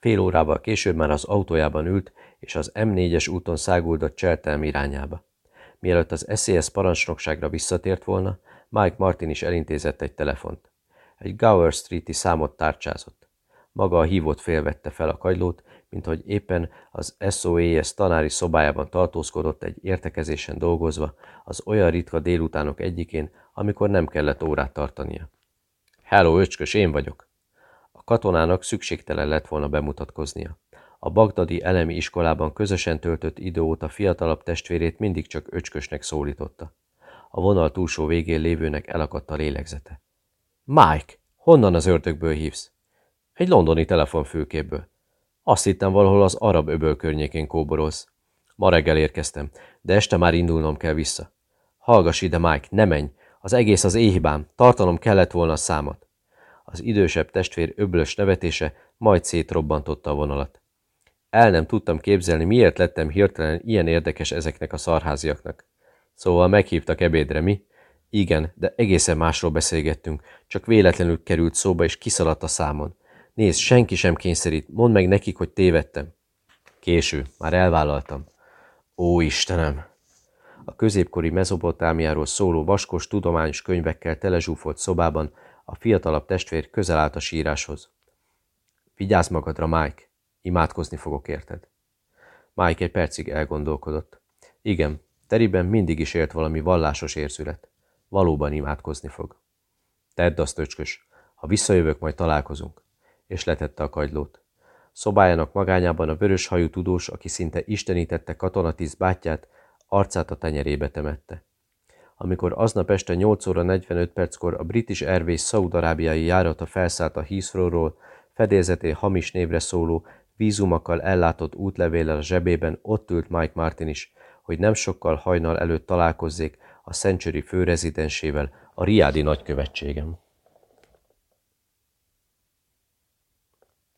Fél órával később már az autójában ült, és az M4-es úton száguldott Cseltelm irányába. Mielőtt az SES parancsnokságra visszatért volna, Mike Martin is elintézett egy telefont. Egy Gower Street-i számot tárcsázott. Maga a hívót félvette fel a kagylót, mint hogy éppen az SOES tanári szobájában tartózkodott egy értekezésen dolgozva, az olyan ritka délutánok egyikén, amikor nem kellett órát tartania. Hello, öcskös, én vagyok. A katonának szükségtelen lett volna bemutatkoznia. A bagdadi elemi iskolában közösen töltött idő óta fiatalabb testvérét mindig csak öcskösnek szólította. A vonal túlsó végén lévőnek elakadt a lélegzete. Mike, honnan az ördögből hívsz? Egy londoni telefonfülkéből. Azt hittem valahol az arab öböl környékén kóborolsz. Ma reggel érkeztem, de este már indulnom kell vissza. Hallgass ide, Mike, ne menj! Az egész az éhibám, tartanom kellett volna a számot. Az idősebb testvér öblös nevetése majd szétrobbantotta a vonalat. El nem tudtam képzelni, miért lettem hirtelen ilyen érdekes ezeknek a szarháziaknak. Szóval meghívtak ebédre, mi? Igen, de egészen másról beszélgettünk, csak véletlenül került szóba és kiszaladt a számon. Nézd, senki sem kényszerít, mondd meg nekik, hogy tévedtem. Késő, már elvállaltam. Ó, Istenem! A középkori mezopotámiáról szóló vaskos tudományos könyvekkel telezsúfolt szobában a fiatalabb testvér közel állt a síráshoz. Vigyázz magadra, Mike! Imádkozni fogok, érted? Mike egy percig elgondolkodott. Igen, Teriben mindig is élt valami vallásos érzület. Valóban imádkozni fog. Tedd azt, öcskös. Ha visszajövök, majd találkozunk és letette a kagylót. Szobájának magányában a vörös hajú tudós, aki szinte istenítette katonatiszt bátyját, arcát a tenyerébe temette. Amikor aznap este 8 óra 45 perckor a British Airways szaudarábiai járata felszállt a Heathrowról, fedélzetén hamis névre szóló, vízumakkal ellátott útlevéllel a zsebében ott ült Mike Martin is, hogy nem sokkal hajnal előtt találkozzék a Century főrezidensével a Riádi nagykövetségem.